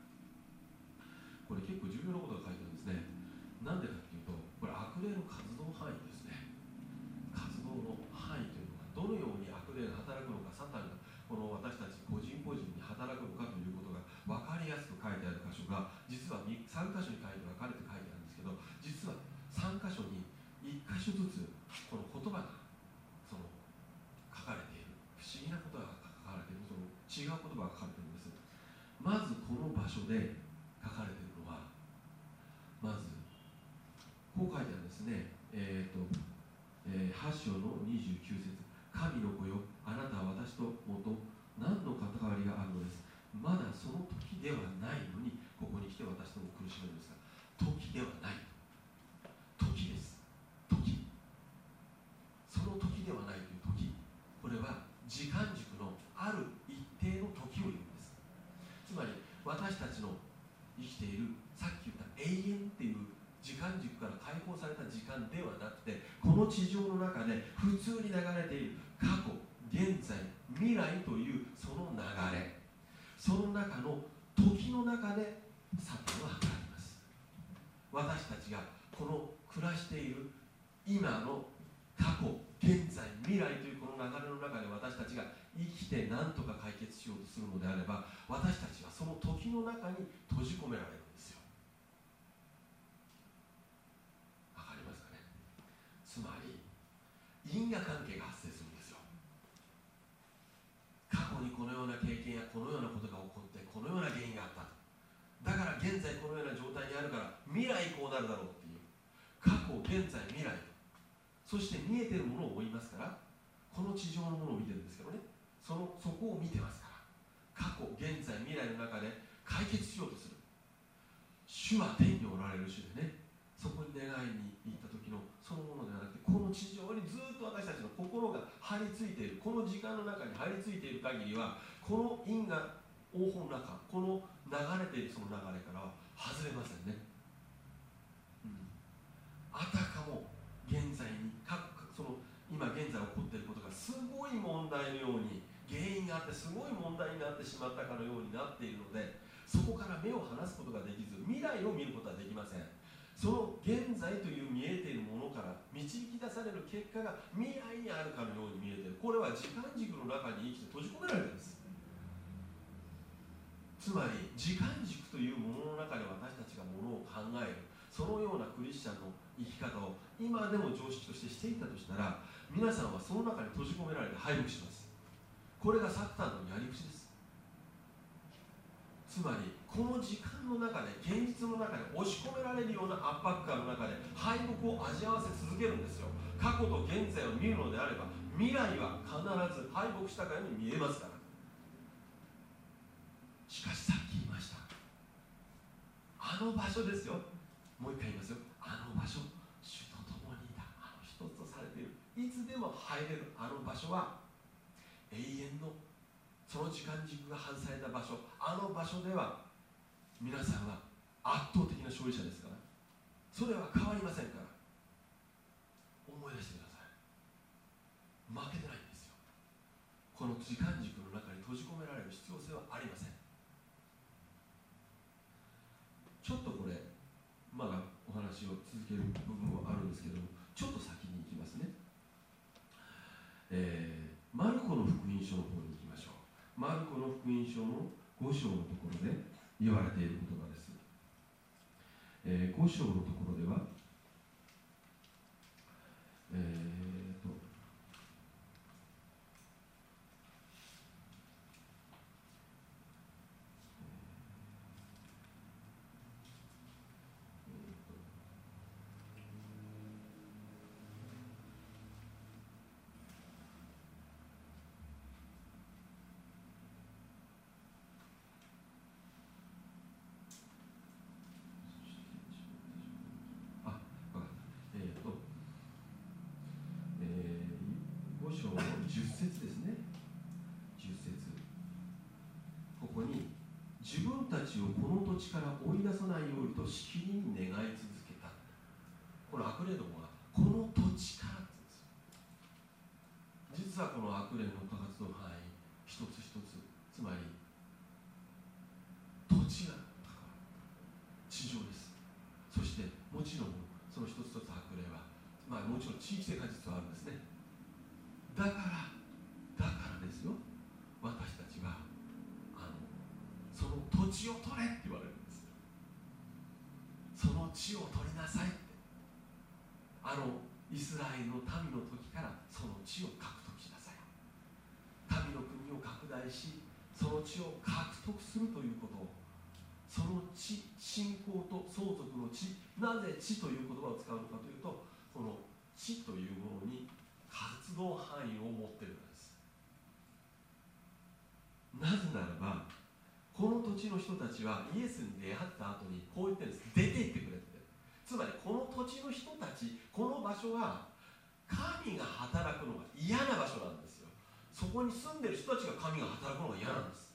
これ結構重要なことが書いてあるですね。なんでかっていうとこれ悪霊の活動範囲ですね。活動の範囲というのがどのように悪霊が働くのかサタンがこの私たち個人個人に働くのかということが分かりやすく書いてある箇所が実は3箇所に書いて分かれて書いてあるんですけど実は3箇所に1箇所ずつこの言葉がその書かれている。不思議なことが書かれている。その違う言葉が書かれているんです。まずこの場所で書かれているのはまずこう書いてあるんですねえっ、と、えー8章の29節神の子よあなたは私ともと何の関わりがあるのです？まだその時ではないのにここに来て私とも苦しめるんですが時ではない。時です。時。その時ではないという時。これは時間軸のある一定の時を言うんです。つまり私たちの生きているさっき言った永遠っていう時間軸からされた時間ではなくてこの地上の中で普通に流れている過去現在未来というその流れ。その中の時の中でサタンは働きます。私たちがこの暮らしている今の過去現在未来というこの流れの中で私たちが生きて何とか解決しようとするのであれば私たちはその時の中に閉じ込められるんですよわかりますかねつまり因果関係が発生するんですよ。過去にこのような経験やこのようなことが起こってこのような原因があった。だから現在このような状態にあるから未来こうなるだろうっていう。過去現在未来。そして見えてるものを追いますからこの地上のものを見てるんですけどね。そのそこを見てますから。過去現在未来の中で解決しようとする。主は天におられる主でね。そこに願いに行った時そのものではなくてこの地上にずっと私たちの心が張り付いているこの時間の中に張り付いている限りはこの因果応報の中この流れているその流れからは外れませんね、うん、あたかも現在にかその今現在起こっていることがすごい問題のように原因があってすごい問題になってしまったかのようになっているのでそこから目を離すことができず未来を見ることはできません。その現在という見えているものから導き出される結果が未来にあるかのように見えている。これは時間軸の中に生きて閉じ込められるんです。つまり時間軸というものの中で私たちがものを考える。そのようなクリスチャンの生き方を今でも常識としてしていたとしたら皆さんはその中に閉じ込められて敗北します。これがサッタンのやり口です。つまりこの時間の中で現実の中で押し込められるような圧迫感の中で敗北を味わわせ続けるんですよ。過去と現在を見るのであれば未来は必ず敗北したかように見えますから。しかしさっき言いました。あの場所ですよ。もう一回言いますよ。あの場所主と共にいたあの一つとされている。いつでも入れるあの場所は永遠のその時間軸が外された場所あの場所では皆さんは圧倒的な勝利者ですから。それは変わりませんから。思い出してください。負けてないんですよ。この時間軸の中に閉じ込められる必要性はありません。ちょっとこれまだお話を続ける部分はあるんですけどもちょっと先に行きますね、えーマルコの福音書の方にマルコの福音書の5章のところで言われている言葉です、えー5章のところではえーと、わかった。えっ、と、えー、5章の10節ですね。10節ここに、自分たちをこの土地から追い出さないようにとしきりに願い続けた。この悪霊どもは、この土地からって言うんですよ実はこの悪霊の活動範囲、一つ一つ、つまり、土地が地上です。そしてもちろんその一つ一つ悪霊は、まあ、もちろん地域性果実はあるんですねだからだからですよ私たちはあのその土地を取れって言われるんですその地を取りなさいって。あのイスラエルの民の時からその地を獲得しなさい。民の国を拡大しその地を獲得するということをその地信仰と相続の地なぜ地という言葉を使うのかというとこの地というものに活動範囲を持ってるのです。なぜならばこの土地の人たちはイエスに出会った後にこう言ってるんです。出て行ってくれって。つまりこの土地の人たちこの場所は神が働くのが嫌な場所なんですよ。そこに住んでる人たちが神が働くのが嫌なんです。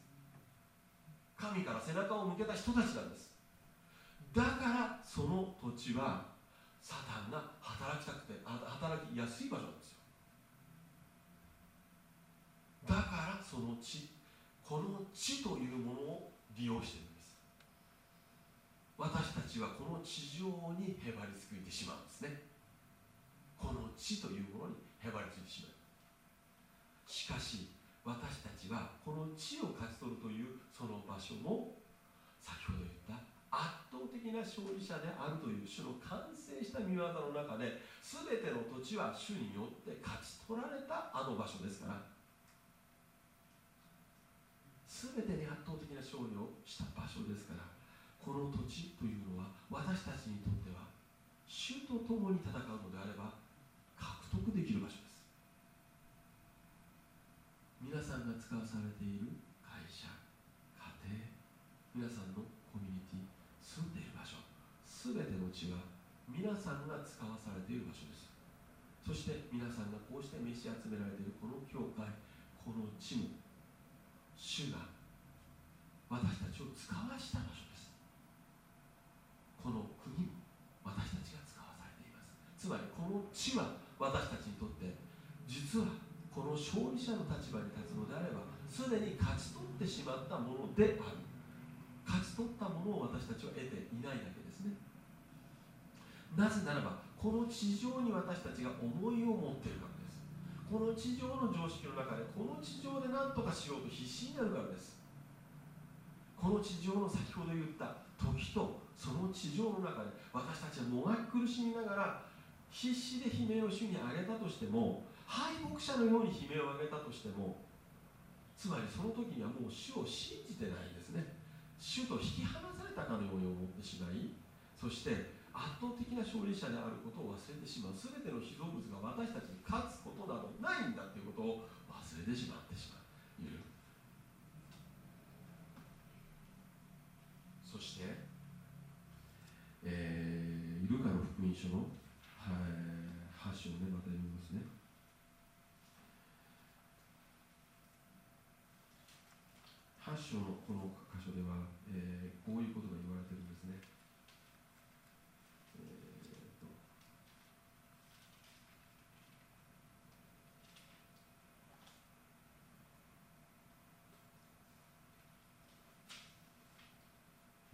神から背中を向けた人たちなんです。だからその土地はサタンが働きたくて働きやすい場所なんですよ。だからその地この地というものを利用しているんです。私たちはこの地上にへばりついてしまうんですね。この地というものにへばりついてしまう。しかし私たちはこの地を勝ち取るというその場所も先ほど言った圧倒的な勝利者であるという主の完成した見業の中で全ての土地は主によって勝ち取られたあの場所ですから全てに圧倒的な勝利をした場所ですからこの土地というのは私たちにとっては主と共に戦うのであれば獲得できる場所です。皆さんが使わされている会社家庭皆さんのコミュニティ住んでいる場所全ての地は皆さんが使わされている場所です。そして皆さんがこうして召し集められているこの教会この地も主が私たちを使わした場所です。この国も私たちが使わされています。つまりこの地は私たちにとって実はこの勝利者の立場に立つのであればすでに勝ち取ってしまったものである。勝ち取ったものを私たちは得ていないだけですね。なぜならばこの地上に私たちが思いを持っているからです。この地上の常識の中でこの地上で何とかしようと必死になるからです。この地上の先ほど言った時とその地上の中で私たちはもがき苦しみながら必死で悲鳴を主にあげたとしても敗北者のように悲鳴を上げたとしてもつまりその時にはもう主を信じてないんですね。主と引き離されたかのように思ってしまいそして圧倒的な勝利者であることを忘れてしまう。全ての被造物が私たちに勝つことなどないんだということを忘れてしまってしまういるそして、えー、ルカの福音書の、はい、8章ねまた読みますね8章のこの箇所では、えーこういうことが言われてるんですね。えーと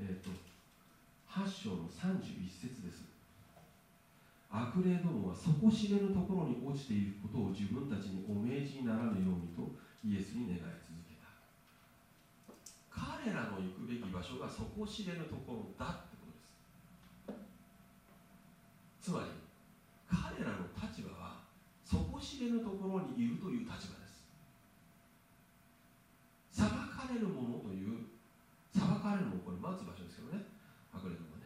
えーと8章の31節です。悪霊どもは底知れぬところに落ちていることを自分たちにお命じにならぬようにとイエスに願い続けた。彼らの行くべき場所が底知れぬところだってことですつまり彼らの立場は底知れぬところにいるという立場です裁かれるものという裁かれるものこれ待つ場所ですけどね悪霊のもね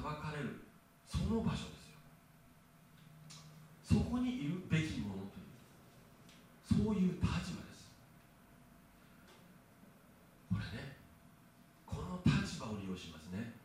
裁かれる。その場所ですよ。そこにいるべきものという。そういう立場です。これねこの立場を利用しますね。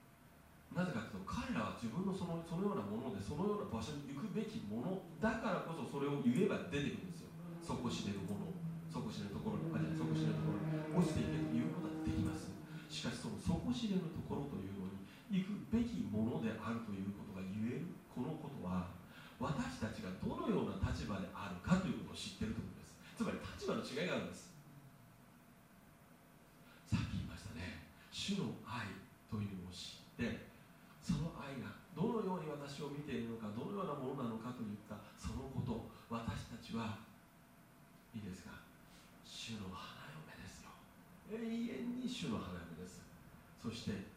なぜかというと彼らは自分のそのそのようなものでそのような場所に行くべきものだからこそそれを言えば出てくるんですよ。底知れるもの。底知れるところにあじゃあ底知れるところに落ちていけということはできます。しかしその底知れるところというのに行くべきものであるということが言えるこのことは私たちがどのような立場であるかということを知っているということです。つまり立場の違いがあるんです。さっき言いましたね。主の愛というのを知ってその愛がどのように私を見ているのかどのようなものなのかといったそのこと私たちはいいですか主の花嫁ですよ。永遠に主の花嫁です。そして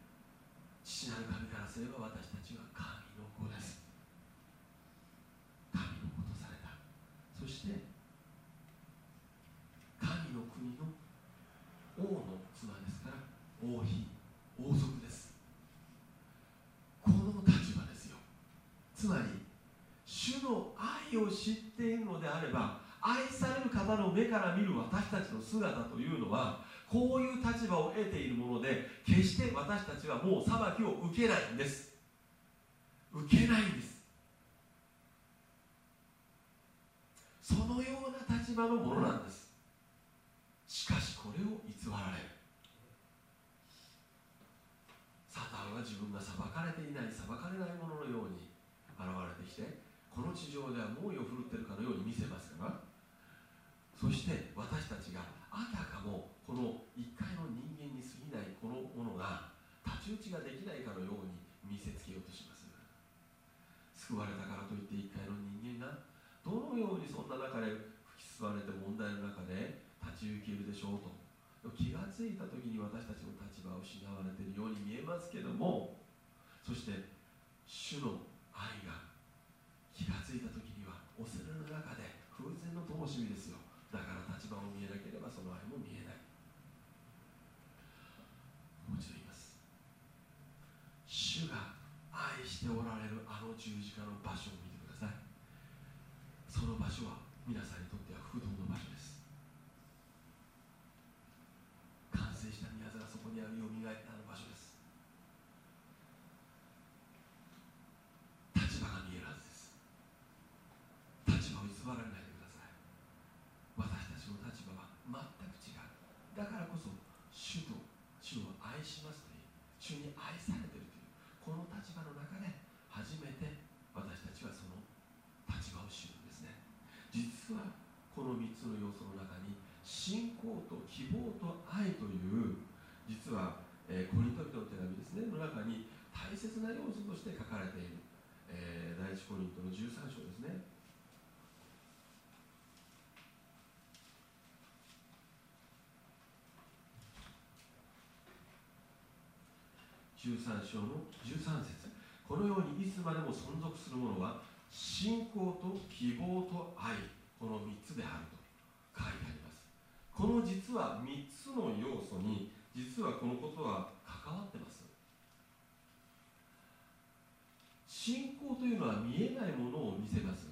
父なる神からすれば私たちは神の子です。神の子とされた。そして神の国の王の妻ですから王妃王族です。この立場ですよ。つまり主の愛を知っているのであれば愛される方の目から見る私たちの姿というのはこういう立場を得ているもので決して私たちはもう裁きを受けないんです。受けないんです。そのような立場のものなんです。しかしこれを偽られる。サタンは自分が裁かれていない裁かれないもののように現れてきてこの地上では猛威を振るっているかのように見せますからそして私たちがあたかもこの一回の人間に過ぎないこのものが太刀打ちができないかのように見せつけようとします。救われたからといって一回の人間がどのようにそんな中で吹き吸われて問題の中で立ち行けるでしょうと気がついた時に私たちの立場を失われているように見えますけどもそして主の愛が気がついた時には恐れの中で空前の灯火ですよだから立場を見えなければその愛も見えないもう一度言います主が愛しておられるあの十字架の場所を見てください。その場所は皆さんにとっては不動の場所です完成した宮沢がそこにあるよみがえったあの場所です立場が見えるはずです立場を偽られないでください私たちの立場は全く違うだからこそ主と主を愛しますという主に愛されているというこの立場の中で初めて私たちはその立場を知るんですね実はこの3つの要素の中に信仰と希望と愛という実は、えーコリント人の手紙ですね。の中に大切な要素として書かれている、えー第一コリントの13章ですね。13章の13節。このようにいつまでも存続するものは信仰と希望と愛この3つであると書いてあります。この実は3つの要素に実はこのことは関わってます。信仰というのは見えないものを見せます。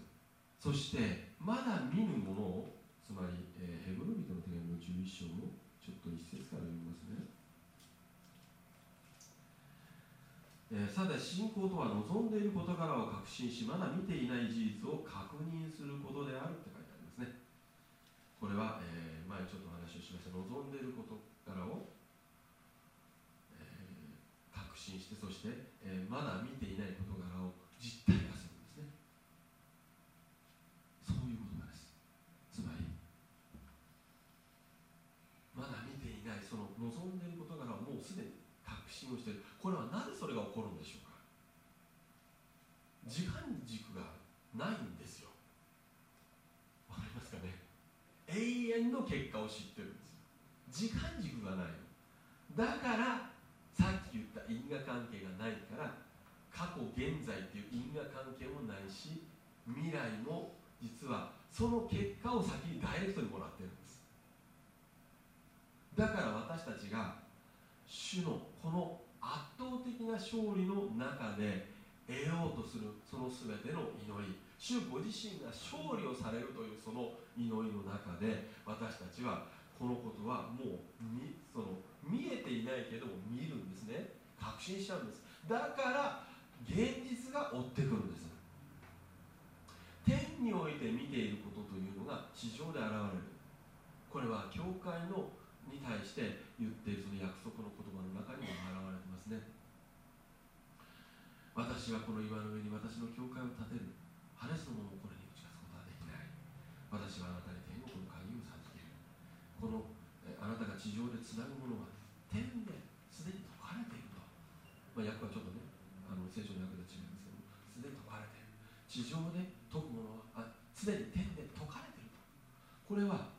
そしてまだ見ぬものをつまり、えヘブル人の手紙の11章のちょっと一節から読みますね。えーさて信仰とは望んでいる事柄を確信しまだ見ていない事実を確認することであるって書いてありますねこれは、えー前示しました望んでいる事柄を、えー確信してそして、えーまだ見ていない事柄を実体化するんですねそういう言葉ですつまりまだ見ていないその望んでいる事柄をもうすでに確信をしているこれはなぜそれが起こるんでしょうか時間軸がないんですよわかりますかね永遠の結果を知ってるんです。時間軸がない。だからさっき言った因果関係がないから過去現在っていう因果関係もないし未来も実はその結果を先にダイレクトにもらってるんです。だから私たちが主のこの圧倒的な勝利の中で得ようとするその全ての祈り。主ご自身が勝利をされるというその祈りの中で私たちはこのことはもう見その見えていないけども見るんですね。確信しちゃうんです。だから現実が追ってくるんです。天において見ていることというのが地上で現れる。これは教会のに対して言っているその約束の言葉の中にも現れてますね。私はこの岩の上に私の教会を建てる。晴れそのもこれに打ち勝つことはできない。私はあなたに天国の鍵を授ける。このえあなたが地上でつなぐものは天ですでに解かれていると、まあ、訳はちょっとねあの聖書の訳で違いますけどすでに解かれている。地上で解くものはあすでに天で解かれていると。これは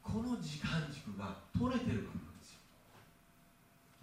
この時間軸が取れてるからなんですよ。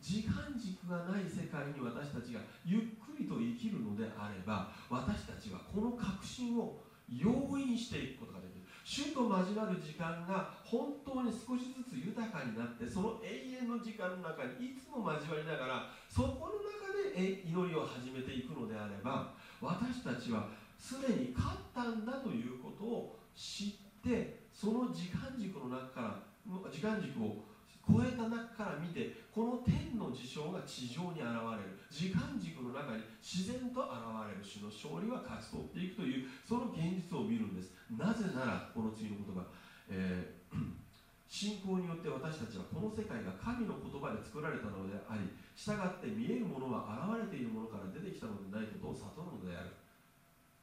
時間軸がない世界に私たちがゆっりと生きるのであれば私たちはこの確信を容易にしていくことができる。主と交わる時間が本当に少しずつ豊かになってその永遠の時間の中にいつも交わりながらそこの中で祈りを始めていくのであれば私たちはすでに勝ったんだということを知ってその時間軸の中から時間軸を超えた中から見てこの天の事象が地上に現れる。時間軸の中に自然と現れる主の勝利は勝ち取っていくというその現実を見るんです。なぜならこの次の言葉、えー 信仰によって私たちはこの世界が神の言葉で作られたのであり従って見えるものは現れているものから出てきたのでないことを悟るのである。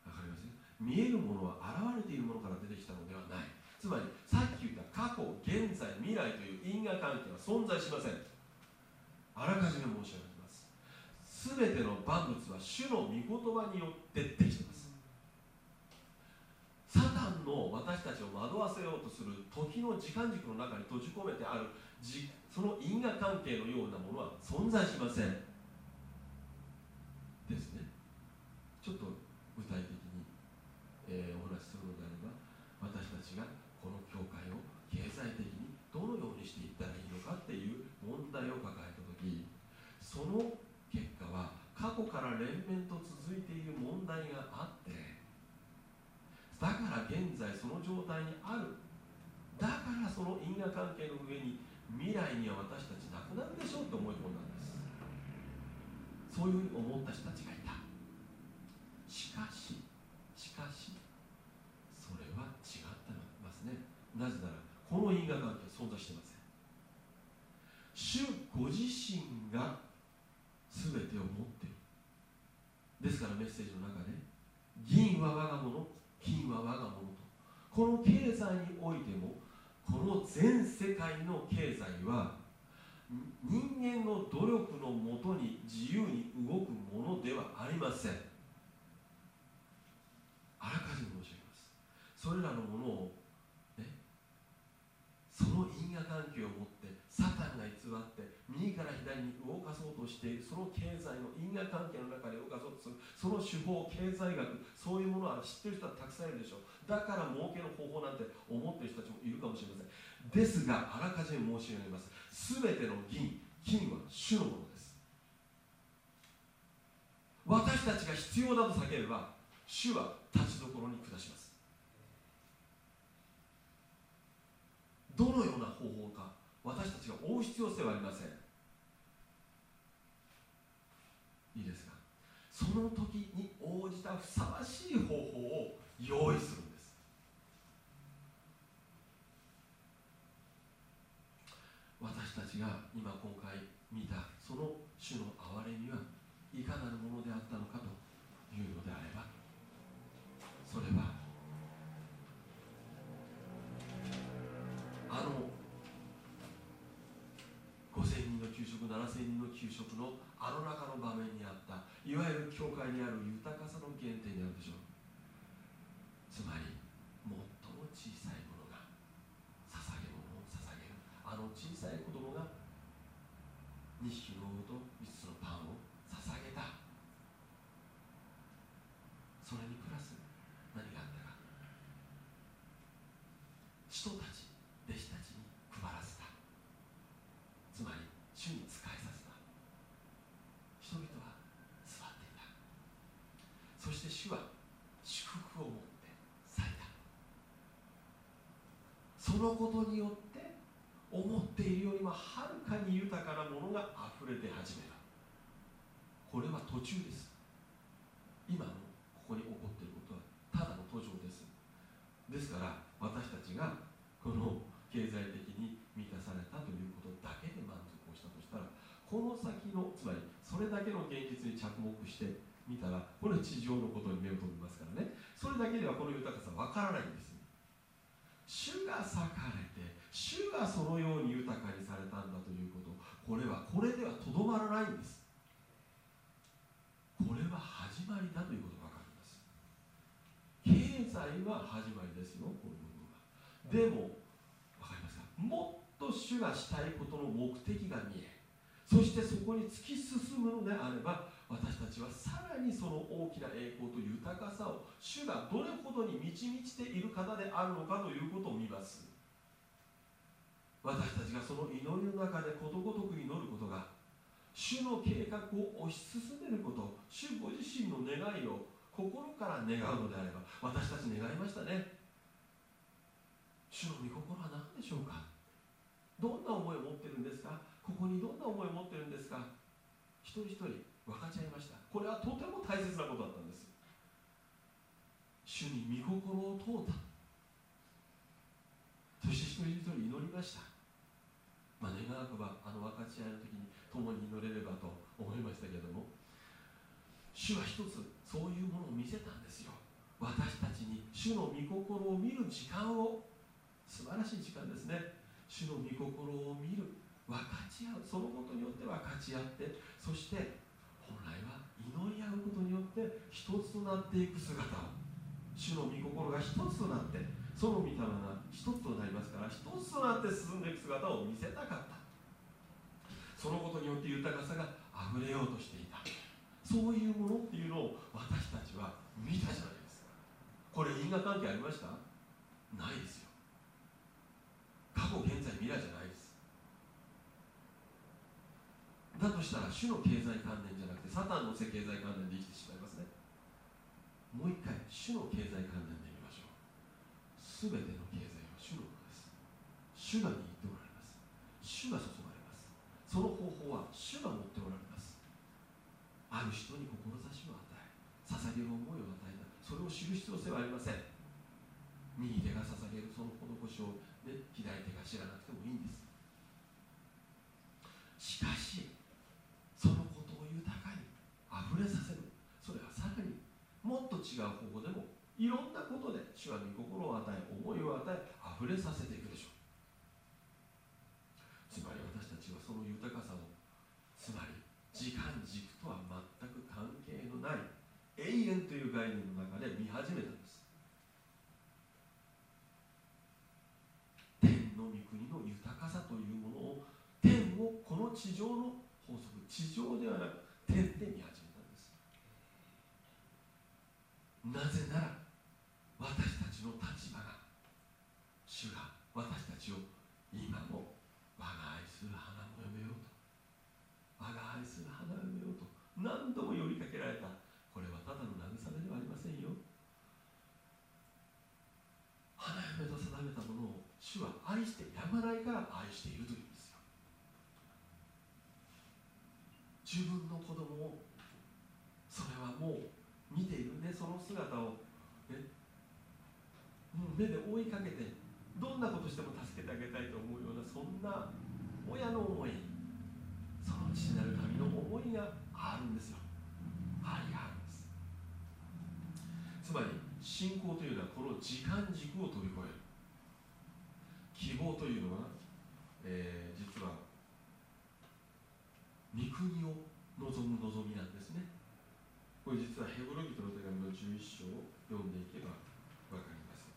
わかります見えるものは現れているものから出てきたのではない。つまりさっき言った過去現在未来という因果関係は存在しません。あらかじめ申し上げます。全ての万物は主の御言葉によってできています。サタンの私たちを惑わせようとする時の時間軸の中に閉じ込めてあるその因果関係のようなものは存在しません。ですね。ちょっと具体的に、えーお話しするのであれば私たちがこの教会を経済的にどのようにしていったらいいのかっていう問題を抱えた時その結果は過去から連綿と続いている問題があってだから現在その状態にある。だからその因果関係の上に未来には私たちなくなるでしょうと思い込んだんです。そういうふうに思った人たちがいた。しかししかしそれは違ってますね。なぜならこの因果関係は存在していません。主ご自身が全てを持っている。ですからメッセージの中で銀は我が物金は我が物とこの経済においてもこの全世界の経済は人間の努力のもとに自由に動くものではありません。あらかじめ申し上げます。それらのものを、ね、その因果関係を持ってサタンが偽って右から左に動かそうとしているその経済の因果関係の中で動かそうとする。その手法経済学そういうものは知ってる人はたくさんいるでしょう。だから儲けの方法なんて思ってる人たちもいるかもしれません。ですがあらかじめ申し上げます。全ての銀金は主のものです。私たちが必要だと叫べば主は立ちどころに下します。どのような方法か私たちが追う必要性はありません。いいですか？その時に応じたふさわしい方法を用意するんです。私たちが今今回見たその主の憐れみはいかなるものであったのかと7000人の給食のあの中の場面にあったいわゆる教会にある豊かさの原点にあるでしょう。つまり最も小さいものが捧げ物を捧げる。あの小さい子供が2匹の魚と5つのパンを捧げたそれにプラス何があったか人たち弟子たちに配らせたつまり主に仕えさせた人々は座っていたそして主は祝福を持って咲いたそのことによって思っているよりもはるかに豊かなものが溢れて始めた。これは途中です。今のここに起こっていることはただの途上です。ですから私たちがこの経済的に満たされたということだけで満足をしたとしたらこの先のつまりそれだけの現実に着目してみたらこれは地上のことに目を留めますからね。それだけではこの豊かさわからないんです。主が裂かれて主がそのように豊かにされたんだということこれはこれではとどまらないんです。これは始まりだということが分かります。経済は始まりですよこういう部分は。でも分かりますか？もっと主がしたいことの目的が見えそしてそこに突き進むのであれば私たちはさらにその大きな栄光と豊かさを主がどれほどに満ち満ちている方であるのかということを見ます。私たちがその祈りの中でことごとく祈ることが主の計画を推し進めること主ご自身の願いを心から願うのであれば私たち願いましたね。主の御心は何でしょうか？どんな思いを持ってるんですか？ここにどんな思いを持ってるんですか？一人一人分かち合いました。これはとても大切なことだったんです。主に御心を問うた。そして一人一人祈りました。まあ願わくばあの分かち合いの時に共に祈れればと思いましたけども。主は一つそういうものを見せたんですよ。私たちに主の御心を見る時間を。素晴らしい時間ですね。主の御心を見る分かち合う。そのことによって分かち合ってそして本来は祈り合うことによって一つとなっていく姿を主の御心が一つとなってその御霊が一つとなりますから一つとなって進んでいく姿を見せたかった。そのことによって豊かさが溢れようとしていた。そういうものっていうのを私たちは見たじゃないですか。これ因果関係ありました？ないですよ。過去現在未来じゃないです。だとしたら主の経済関連じゃなくてサタンの世経済関連で生きてしまいますね。もう一回主の経済関連で見ましょう。すべての経済は主のものです。主が握っておられます。主が注がれます。その方法は主が持っておられます。ある人に志を与え捧げる思いを与えた。それを知る必要性はありません。右手が捧げるその施しを、ね、左手が知らなくてもいいんです。しかしそのことを豊かに溢れさせるそれはさらにもっと違う方法でもいろんなことで主は御心を与え思いを与え溢れさせていくでしょう。つまり私たちはその豊かさをつまり時間軸とは全く関係のない永遠という概念の中で見始めたんです。天の御国の豊かさというものを天をこの地上の法則地上ではなく天で見始めたんですなぜなら私たちの立場が主が私たちを今も我が愛する花も嫁ようと。我が愛する花を嫁ようと。何度も呼びかけられた。これはただの慰めではありませんよ。花嫁と定めたものを主は愛してやまないから愛しているというんですよ。自分の子供をそれはもうその姿をね目で追いかけてどんなことしても助けてあげたいと思うようなそんな親の思いその父なる神の思いがあるんですよ。愛があるんです。つまり信仰というのはこの時間軸を飛び越える。希望というのは、えー実は御国を望む望みなんです。これ実はヘブル人の手紙の11章を読んでいけばわかります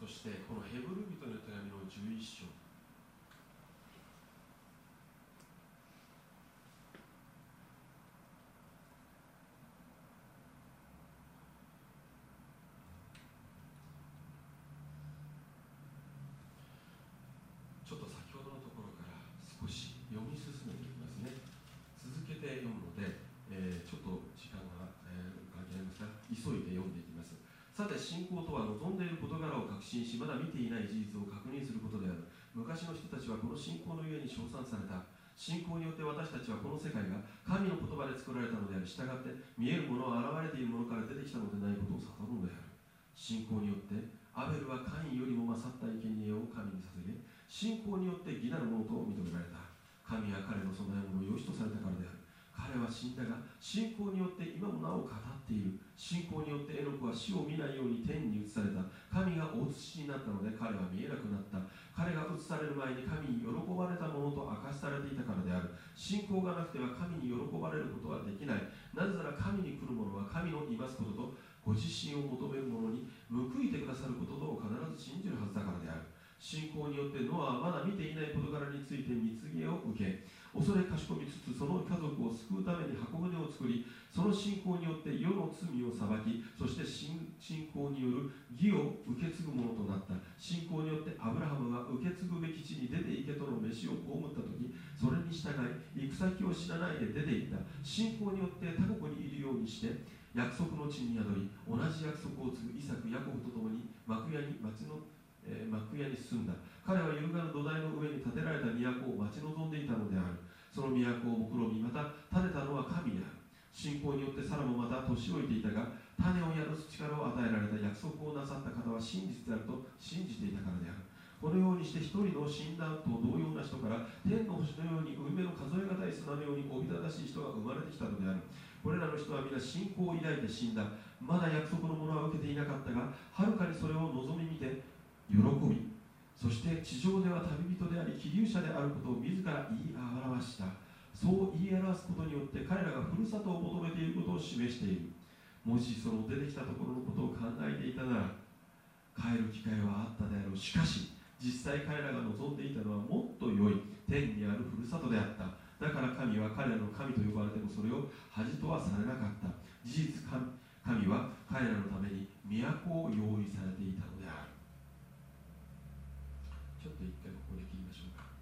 そしてこのヘブル人の手紙の11章ちょっと先ほどのところから少し読み進めていきますね続けて読むので、えーちょっと時間が、えー関係ありますが急いで読んでいきますさて信仰とは望んでいる事柄を確信しまだ見ていない事実を確認することである。昔の人たちはこの信仰のゆえに称賛された。信仰によって私たちはこの世界が神の言葉で作られたのであり従って見えるものは現れているものから出てきたのでないことを悟るのである。信仰によってアベルはカインよりも勝った生贄を神に捧げ信仰によって義なるものと認められた。神は彼の備え物を良しとされたからである。彼は死んだが信仰によって今もなお語っている。信仰によってエノクは死を見ないように天に移された。神がお移しになったので彼は見えなくなった。彼が移される前に神に喜ばれたものと明かされていたからである。信仰がなくては神に喜ばれることはできない。なぜなら神に来る者は神のいますこととご自身を求める者に報いてくださることとを必ず信じるはずだからである。信仰によってノアはまだ見ていない事柄について蜜毛を受け恐れかしこみつつその家族を救うために箱舟を作りその信仰によって世の罪を裁きそして信仰による義を受け継ぐものとなった。信仰によってアブラハムが受け継ぐべき地に出て行けとの飯を被った時それに従い行く先を知らないで出て行った。信仰によって他国にいるようにして約束の地に宿り同じ約束を継ぐイサクヤコブと共に幕屋に町のえー幕屋に住んだ。彼は揺るがぬ土台の上に建てられた都を待ち望んでいたのである。その都を目論みまた建てたのは神である。信仰によってサラもまた年老いていたが種をやる力を与えられた約束をなさった方は真実であると信じていたからである。このようにして一人の死んだと同様な人から天の星のように海の数え難い砂のようにおびただしい人が生まれてきたのである。これらの人は皆信仰を抱いて死んだ。まだ約束のものは受けていなかったがはるかにそれを望み見て喜びそして地上では旅人であり気流者であることを自ら言い表した。そう言い表すことによって彼らがふるさとを求めていることを示している。もしその出てきたところのことを考えていたなら帰る機会はあったであろう。しかし実際彼らが望んでいたのはもっと良い天にあるふるさとであった。だから神は彼らの神と呼ばれてもそれを恥とはされなかった。事実神は彼らのために都を用意されていたのちょっと一回ここで切りましょうか。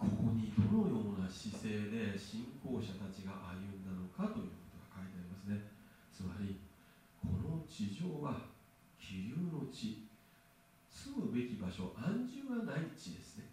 ここにどのような姿勢で信仰者たちが歩んだのかということが書いてありますね。つまりこの地上は気流の地。住むべき場所安住がない地ですね。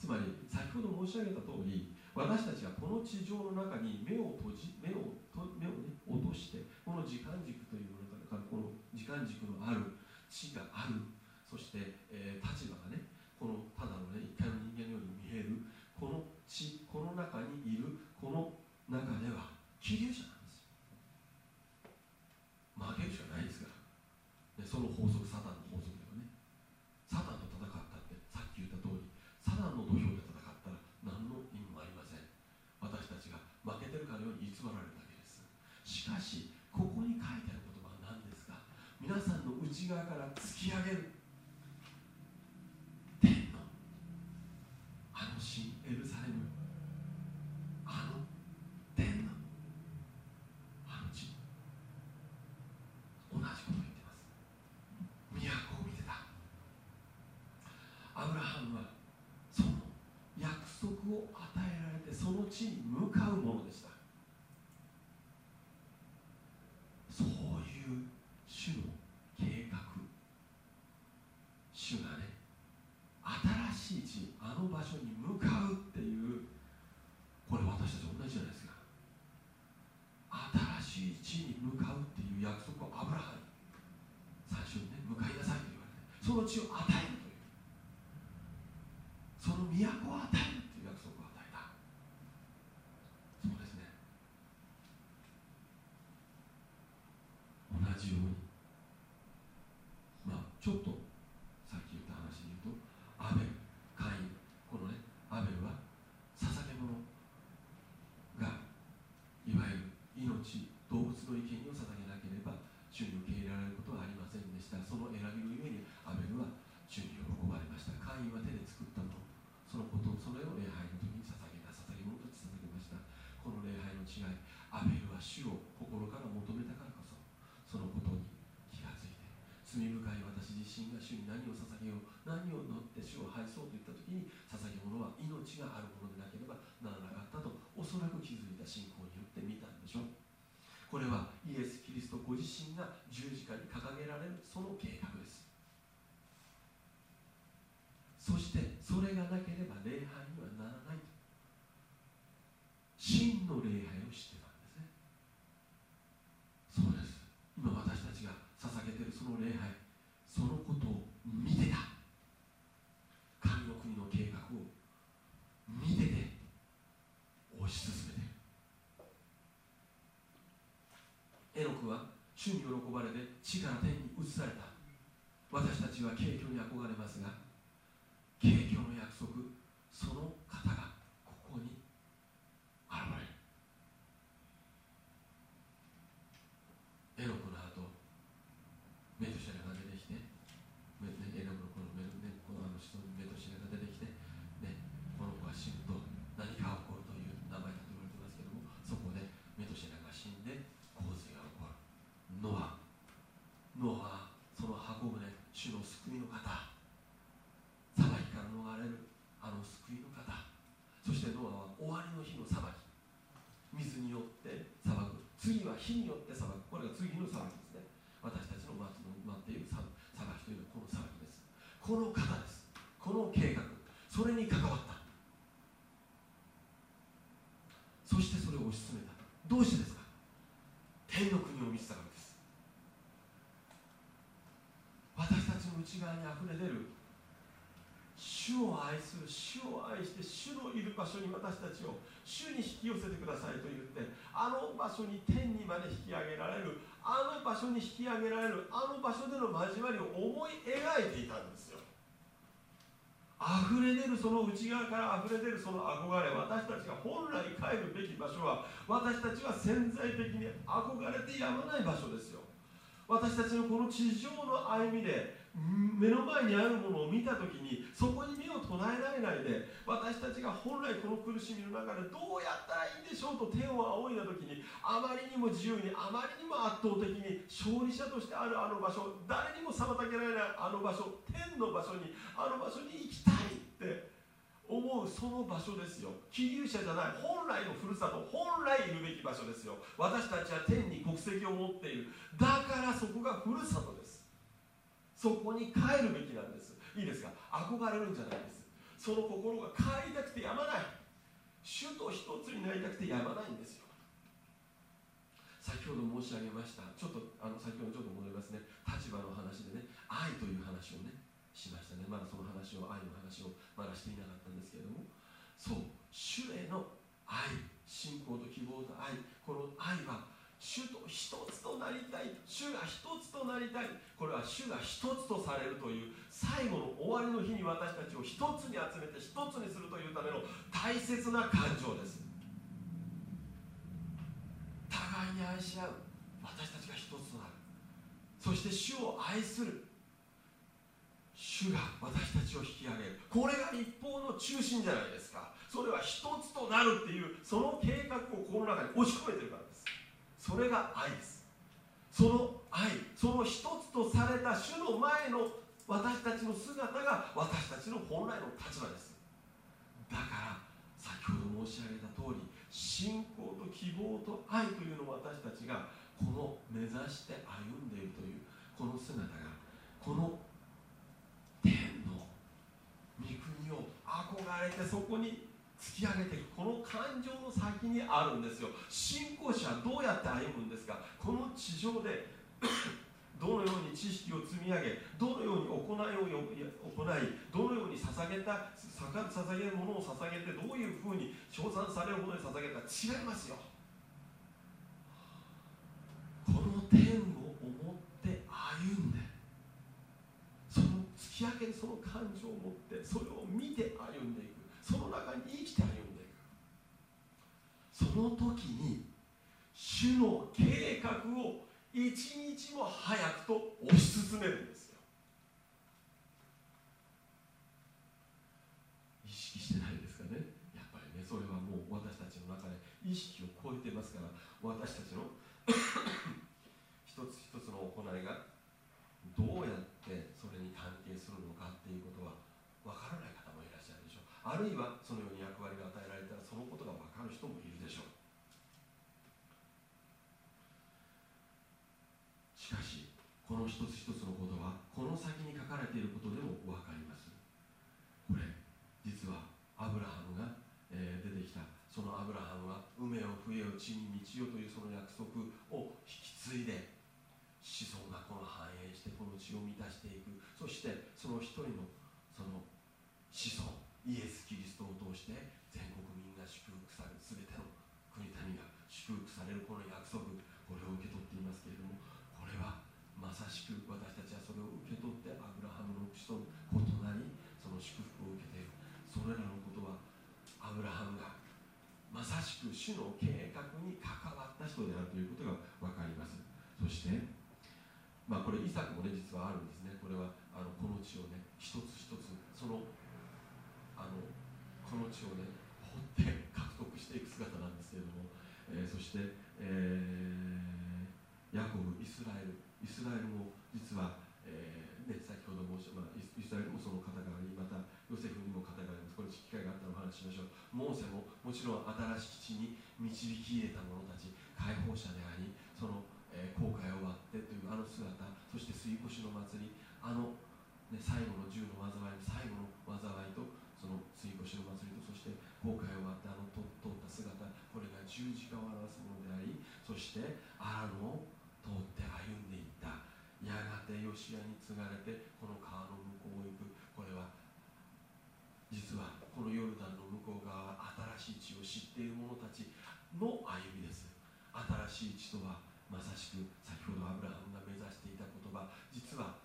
つまり先ほど申し上げた通り私たちはこの地上の中に目を閉じ目をと目を、ね、落としてこの時間軸というものからこの時間軸のある地がある。そして、えー立場がねこのただのね一回の人間のように見えるこの地この中にいるこの中では気流者なんですよ。負けるしかないですから、ね、その法則サタンの法則ではね。サタンと戦ったってさっき言った通りサタンの土俵で戦ったら何の意味もありません。私たちが負けてるかのように偽られるだけです。しかしここに書いてある言葉は何ですか？皆さんの内側から突き上げる天のあの新エルサレムあの天のあの地同じことを言ってます都を見てたアブラハムはその約束を与えられてその地に向かうものでした。そういう主の計画主がね新しい地あの場所に向かうっていうこれ私たち同じじゃないですか。新しい地に向かうっていう約束をアブラハム最初にね向かいなさいと言われてその地を与えるというその都を与えるという約束を与えたそうですね同じようにまあちょっとさっき言った話で言うとアベルカインこのねアベルは捧げ物がいわゆる命動物の生贄を捧げなければ主に受け入れられることはありませんでした。その選びのゆえにアベルは主に喜ばれました。カインは手で作ったものそのことそれを礼拝の時に捧げた捧げ物として捧げました。この礼拝の違いアベルは主を心から求めたからこそそのことに気がついて罪深い私自身が主に何を捧げよう何を乗って主を拝そうといった時に捧げ物は命があるものでなければならなかったとおそらく気づいた信仰によって見たんでしょう。これはイエス・キリストご自身が十字架に掲げられるその計画です。そしてそれがなければ礼拝にはならないと。真の礼拝を知ってたんですねそうです今私たちが捧げているその礼拝そのことを見てた神の国の計画を見てて推し進めてるエノクは主に喜ばれて地から天に移された。私たちは景況に憧れますが景況の約束その方がここに現れるエノクの後メトシェラが出てきてメねエノクのこのメねこのあの人にメトシェラが出てきて、ね、この子が死ぬと何か起こるという名前だと言われてますけどもそこでメトシェラが死んで洪水が起こるノアノアはその箱舟主の救いの方。裁きから逃れる。あの救いの方。そしてノアは終わりの日の裁き。水によって裁く。次は火によって裁く。これが次の裁きですね。私たちの待っている裁裁きというのはこの裁きです。この方ですこの計画それに関わったそしてそれを推し進めたどうしてですか天の国を見せたからです私たちの内側にあふれ出る。主を愛する。主を愛して主のいる場所に私たちを主に引き寄せてくださいと言ってあの場所に天にまで引き上げられる。あの場所に引き上げられる。あの場所での交わりを思い描いていたんですよ。溢れ出るその内側から溢れ出るその憧れ。私たちが本来帰るべき場所は私たちは潜在的に憧れてやまない場所ですよ。私たちのこの地上の歩みで目の前にあるものを見た時にそこに目を捉えられないで私たちが本来この苦しみの中でどうやったらいいんでしょうと天を仰いだ時にあまりにも自由にあまりにも圧倒的に勝利者としてあるあの場所誰にも妨げられないあの場所天の場所にあの場所に行きたいって思うその場所ですよ。気流者じゃない本来のふるさと本来いるべき場所ですよ。私たちは天に国籍を持っている。だからそこがふるさとです。そこに帰るべきなんです。いいですか？憧れるんじゃないです。その心が帰りたくてやまない。主と一つになりたくてやまないんですよ。先ほど申し上げました。ちょっとあの先ほどちょっと戻りますね。立場の話でね。愛という話をねしましたね。まだその話を愛の話をまだしていなかったんですけれども。そう。主への愛。信仰と希望と愛。この愛は主と一つとなりたい。主が一つとなりたい。これは主が一つとされるという最後の終わりの日に私たちを一つに集めて一つにするというための大切な感情です。互いに愛し合う。私たちが一つとなる。そして主を愛する。主が私たちを引き上げる。これが立法の中心じゃないですか。それは一つとなるっていうその計画をこの中に押し込めてるから。それが愛です。その愛その一つとされた主の前の私たちの姿が私たちの本来の立場です。だから先ほど申し上げた通り信仰と希望と愛というのを私たちがこの目指して歩んでいるというこの姿がこの天の御国を憧れてそこに突き上げていくこの感情の先にあるんですよ。信仰者はどうやって歩むんですか？この地上で どのように知識を積み上げどのように行いを行いどのように捧げた捧げるものを捧げてどういうふうに称賛されるものに捧げるか違いますよ。この天を思って歩んでその突き上げるその感情を持ってそれを見て歩んでいく。その中に生きて歩んでいくその時に主の計画を一日も早くと推し進めるんですよ。意識してないですかね？やっぱりねそれはもう私たちの中で意識を超えてますから私たちの一つ一つの行いがどうやってそれに関係するのかっていうことはわからない方もいらっしゃるでしょうあるいはそのように役割が与えられたらそのことがわかる人もいるでしょう。しかしこの一つ一つのことはこの先に書かれていることでも分かります。これ実はアブラハムが、えー出てきた。そのアブラハムは海を冬を地に道よというその約束を引き継いで子孫がこの繁栄してこの地を満たしていくそしてその一人のその子孫イエス・キリストを通して全国民が祝福される全ての国民が祝福されるこの約束これを受け取っていますけれどもこれはまさしく私たちはそれを受け取ってアブラハムの子孫異なりその祝福を受けている。それらのことはアブラハムがまさしく主の計画に関わった人であるということが分かります。そしてまあこれイサクもね実はあるんですね。これはあのこの地をね一つ一つそのこの地をね掘って獲得していく姿なんですけれども、えーそして、えーヤコブイスラエルイスラエルも実は、えーね、先ほど申し、まあ、イスイスラエルもその方がありまたヨセフにも方があります。これ機会があったらお話ししましょう。モーセももちろん新しき地に導き入れた者たち解放者でありその、え後悔を割ってというあの姿そして吸い越しの祭りあの、ね、最後の銃の災い最後の災いとその吸い越しの祭りとそして後悔を割ってあの通った姿これが十字架を表すものでありそしてアラノを通って歩んでいった。やがてヨシアに継がれてこの川の向こうを行く。これは実はこのヨルダンの向こう側は新しい地を知っている者たちの歩みです。新しい地とはまさしく先ほどアブラハムが目指していた言葉。実は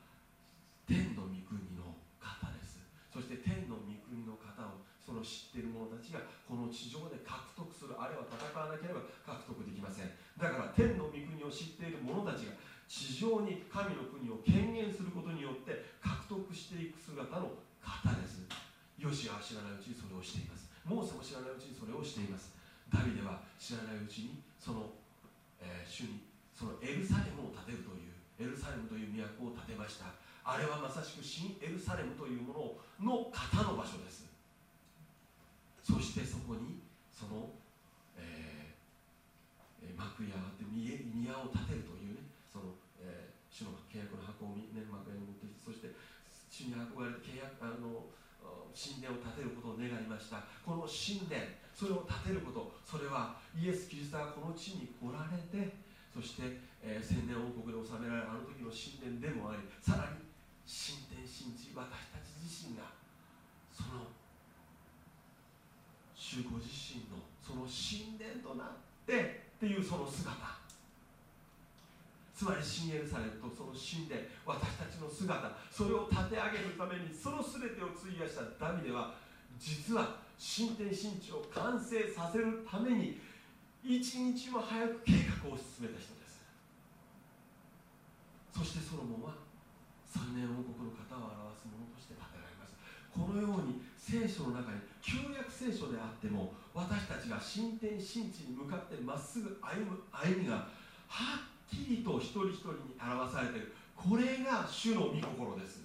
天の御国の方ですそして天の御国の方をその知っている者たちがこの地上で獲得する。あれは戦わなければ獲得できません。だから天の御国を知っている者たちが地上に神の国を権限することによって獲得していく姿の方です。ヨシアは知らないうちにそれをしています。モーセも知らないうちにそれをしています。ダビデは知らないうちにその、えー主にそのエルサレムを建てるというエルサレムという都を建てました。あれはまさしく新エルサレムというものの方の場所です。そしてそこにその、えー幕屋がって宮を建てるというねその、えー主の契約の箱を粘膜屋に持ってきてそして主に憧れて契約あの神殿を建てることを願いました。この神殿それを建てることそれはイエス・キリストがこの地に来られてそして、えー千年王国で治められるあの時の神殿でもありさらに神殿神地私たち自身がその主ご自身のその神殿となってっていうその姿。つまり新エルサレムとその神殿私たちの姿。それを立て上げるためにその全てを費やしたダビデは実は神殿神地を完成させるために一日も早く計画を進めた人です。そしてソロモンは三年王国の方を表すものとして建てられます。このように聖書の中に旧約聖書であっても私たちが神殿神地に向かってまっすぐ歩む歩みがはっきりと一人一人に表されている。これが主の御心です。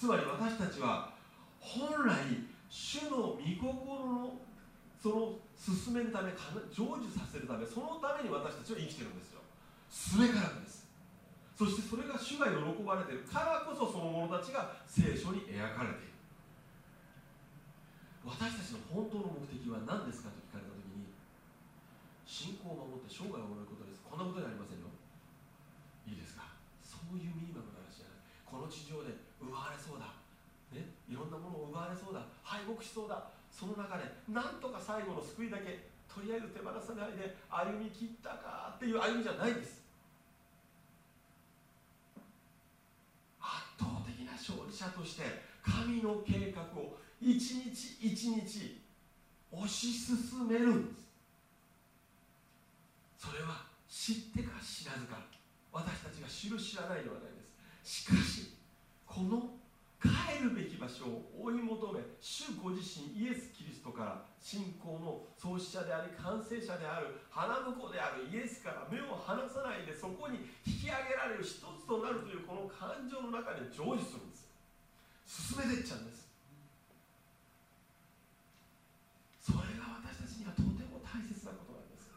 つまり私たちは本来主の御心のその進めるため成就させるためそのために私たちは生きてるんですよ。すべからくです。そしてそれが主が喜ばれてるからこそその者たちが聖書に描かれている。私たちの本当の目的は何ですかと聞かれた時に信仰を守って生涯を守ることです。こんなことじゃありませんよ。いいですか？そういうミニマムな話じゃない。この地上で奪われそうだ、ね、いろんなものを奪われそうだ。敗北しそうだ。その中でなんとか最後の救いだけとりあえず手放さないで歩み切ったかっていう歩みじゃないです。圧倒的な勝利者として神の計画を一日一日推し進めるんです。それは知ってか知らずか。私たちが知る知らないではないです。しかしこの帰るべき場所を追い求め主ご自身イエス・キリストから信仰の創始者であり完成者である花婿であるイエスから目を離さないでそこに引き上げられる一つとなるというこの感情の中で成就するんです。進めていっちゃうんです。それが私たちにはとても大切なことなんです。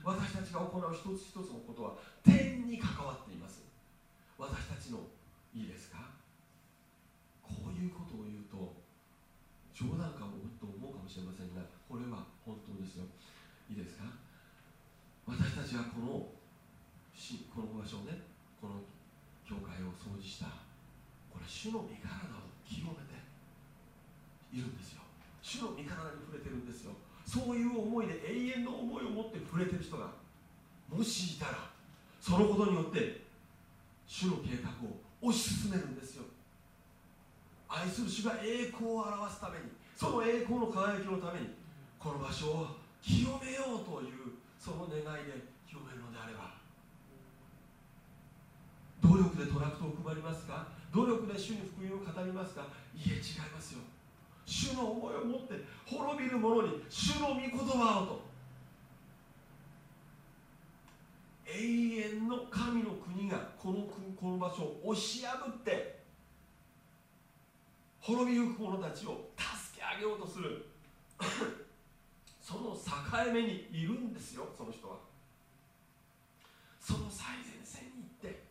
私たちが行う一つ一つのことは天に関わっています。私たちのいいですか？こういうことを言うと冗談かもと思うかもしれませんがこれは本当ですよ。いいですか？私たちはこのしこの場所をねこの教会を掃除したこれ主の身体を清めているんですよ。主の身体に触れてるんですよ。そういう思いで永遠の思いを持って触れてる人がもしいたらそのことによって主の計画を推し進めるんですよ。愛する主が栄光を表すためにその栄光の輝きのためにこの場所を清めようというその願いで清めるのであれば努力でトラクトを配りますか？努力で主に福音を語りますか？いえ違いますよ。主の思いを持って滅びる者に主の御言葉をと。永遠の神の国がこのこの場所を押し破って滅びゆく者たちを助け上げようとする。その境目にいるんですよその人は。その最前線に行って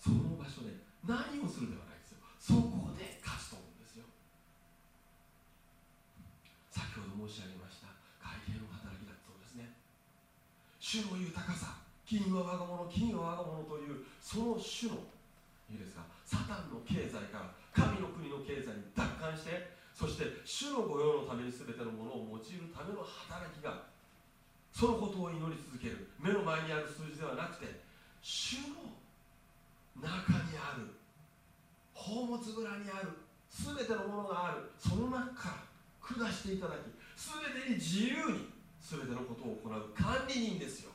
その場所で何をするではないですよ。そこで勝ち取るんですよ。先ほど申し上げました会計の働きだそうですね。主の豊かさ金は我が物金は我が物というその主のいいですかサタンの経済から神の国の経済に奪還してそして主の御用のために全てのものを用いるための働きがそのことを祈り続ける目の前にある数字ではなくて主の中にある宝物蔵にある全てのものがある。その中から下していただき全てに自由に全てのことを行う管理人ですよ。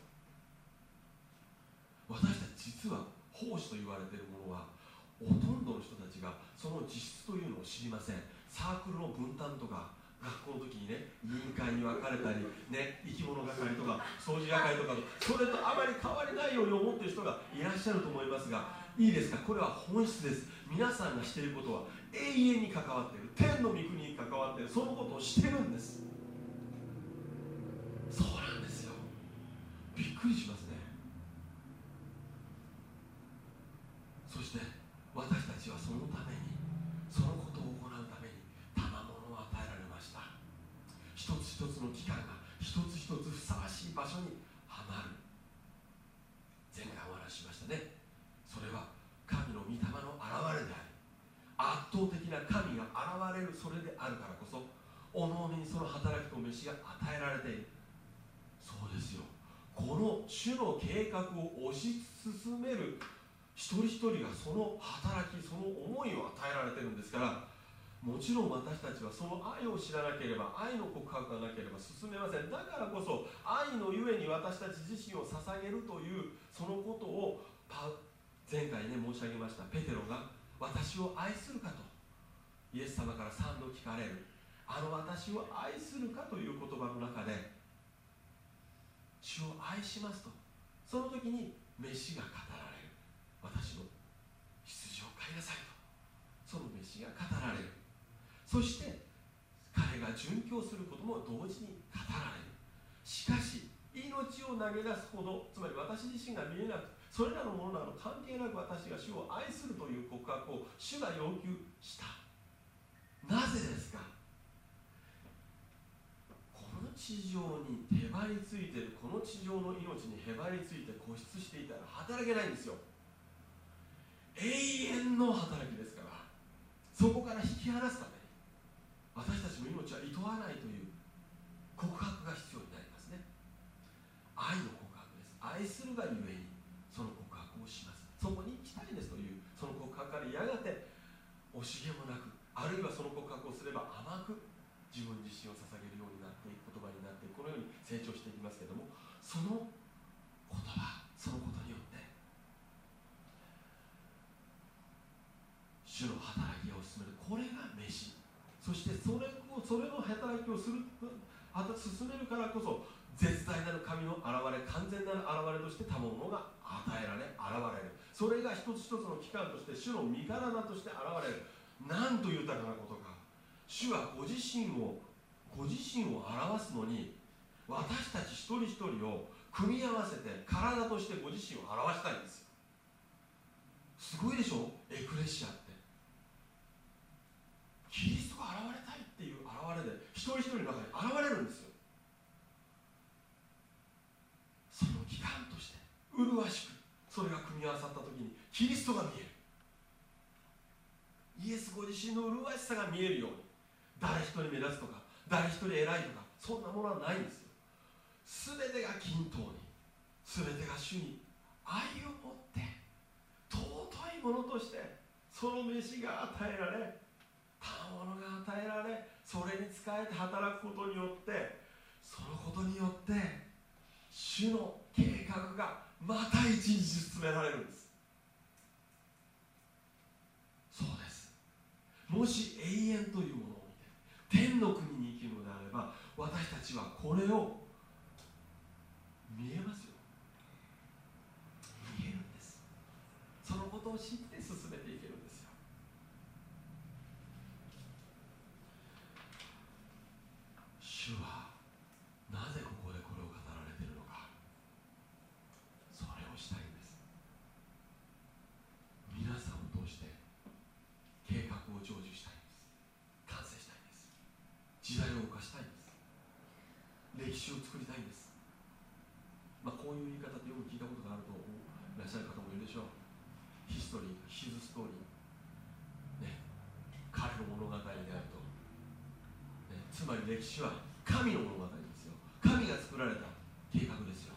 私たち実は奉仕と言われているものはほとんどの人たちがその実質というのを知りません。サークルの分担とか学校の時にね委員会に分かれたり、ね、生き物係とか掃除係とかそれとあまり変わりないように思ってる人がいらっしゃると思いますがいいですか？これは本質です。皆さんがしていることは永遠に関わっている天の御国に関わっているそのことをしてるんです。そうなんですよ。びっくりしますね。そして私たちはそのためにそのことを行うために賜物を与えられました。一つ一つの期間が一つ一つふさわしい場所にはまる前回お話ししましたねそれは神の御霊の現れであり圧倒的な神が現れるそれであるからこそおのおのにその働きと飯が与えられている。そうですよ。この主の計画を推し進める一人一人がその働きその思いを与えられてるんですからもちろん私たちはその愛を知らなければ愛の告白がなければ進めません。だからこそ愛のゆえに私たち自身を捧げるというそのことを前回ね申し上げましたペテロが私を愛するかと。イエス様から3度聞かれる。あの私を愛するかという言葉の中で主を愛しますとその時に飯が語られる。私の羊を飼いなさいとその飯が語られる。そして彼が殉教することも同時に語られる。しかし命を投げ出すほどつまり私自身が見えなくそれらのものなど関係なく私が主を愛するという告白を主が要求した。なぜですか？この地上にへばりついてるこの地上の命にへばりついて固執していたら働けないんですよ。永遠の働きですからそこから引き離すために私たちの命はいとわないという告白が必要になりますね。愛の告白です。愛するがゆえにその告白をします。そこに行きたいですというその告白からやがて惜しげもなくあるいはその告白をすれば甘く自分自身を捧げるようになっていく言葉になっていくこのように成長していきますけれどもその言葉そのことによって主の働きを進めるこれが飯。そしてそれをそれの働きをするあと進めるからこそ絶大なる神の現れ完全なる現れとして賜物が与えられ現れる。それが一つ一つの期間として主の身体として現れる。なんと豊かなことか。主はご自身をご自身を表すのに私たち一人一人を組み合わせて体としてご自身を表したいんですよ。すごいでしょ？エクレシアって。キリストが現れたいっていう現れで一人一人の中に現れるんですよ。その期間として麗しくそれが組み合わさった時にキリストが見える。イエスご自身の麗しさが見えるように誰一人目立つとか誰一人偉いとかそんなものはないんですよ。全てが均等に全てが主に愛を持って尊いものとしてその飯が与えられ賜物が与えられそれに仕えて働くことによってそのことによって主の計画がまた一日進められるんですそうですもし永遠というものを見て天の国に生きるのであれば私たちはこれを見えますよ。見えるんです。そのことを信じて進めていけるんですよ主はなぜここでこれを語られているのかそれをしたいんです皆さんを通して計画を成就したいんです完成したいんです時代を動かしたいんです歴史を作りたいんですまあこういう言い方ってよく聞いたことがあるといらっしゃる方もいるでしょうヒストリーヒズストーリーね彼の物語であると、歴史は神の物語ですよ。神が作られた計画ですよ。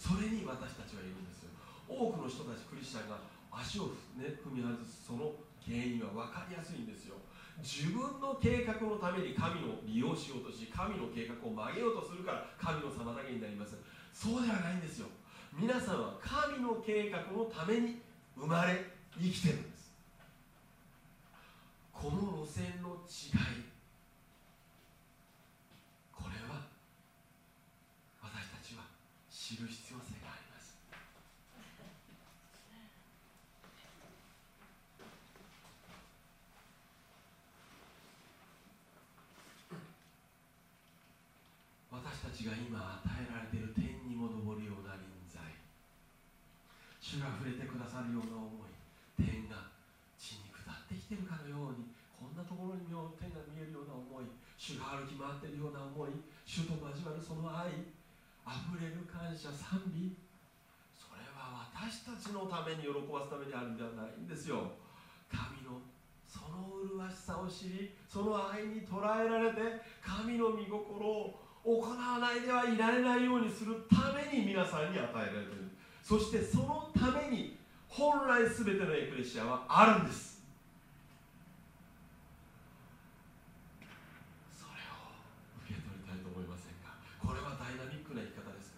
それに私たちはいるんですよ。多くの人たちクリスチャンが足を、ね、踏み外すその原因は分かりやすいんですよ。自分の計画のために神を利用しようとし神の計画を曲げようとするから神の妨げになります。そうではないんですよ。皆さんは神の計画のために生まれ生きてるんです。この路線の違いこれは私たちは知る必要性があります私たちが今与えられている天にも昇るような臨在主が触れてくださるような思い天が地に下ってきてるかのようにこんなところにも天が見えるような思い主が歩き回っているような思い主と交わるその愛あふれる感謝賛美。それは私たちのために喜ばすためにあるんではないんですよ。神のその麗しさを知りその愛に捉えられて神の御心を行わないではいられないようにするために皆さんに与えられている。そしてそのために本来全てのエクレシアはあるんですそれを受け取りたいと思いませんかこれはダイナミックな生き方です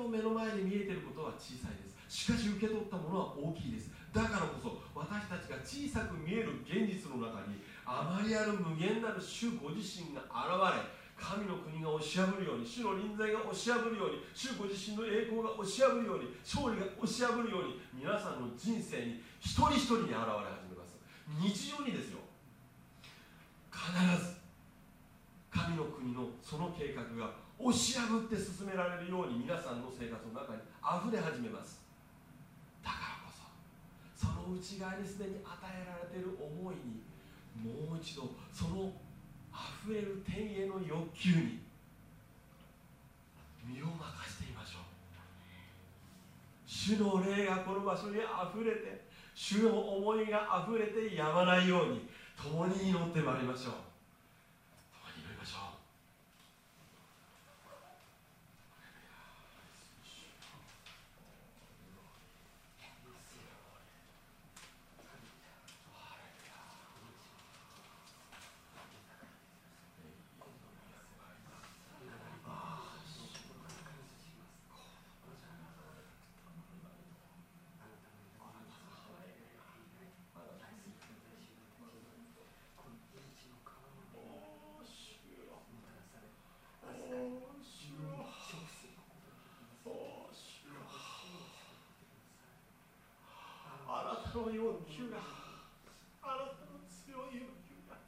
とても目の前に見えていることは小さいです。しかし受け取ったものは大きいです。だからこそ私たちが小さく見える現実の中にあまりある無限なる主ご自身が現れ神の国が押し破るように主の臨在が押し破るように主ご自身の栄光が押し破るように勝利が押し破るように皆さんの人生に一人一人に現れ始めます。日常にですよ。必ず神の国のその計画が押し破って進められるように皆さんの生活の中に溢れ始めます。だからこそその内側にすでに与えられている思いにもう一度その溢れる天への欲求に身を任せてみましょう。主の霊がこの場所にあふれて主の思いがあふれてやまないように共に祈ってまいりましょう共に祈りましょうあなたの欲求があなたの強い欲求が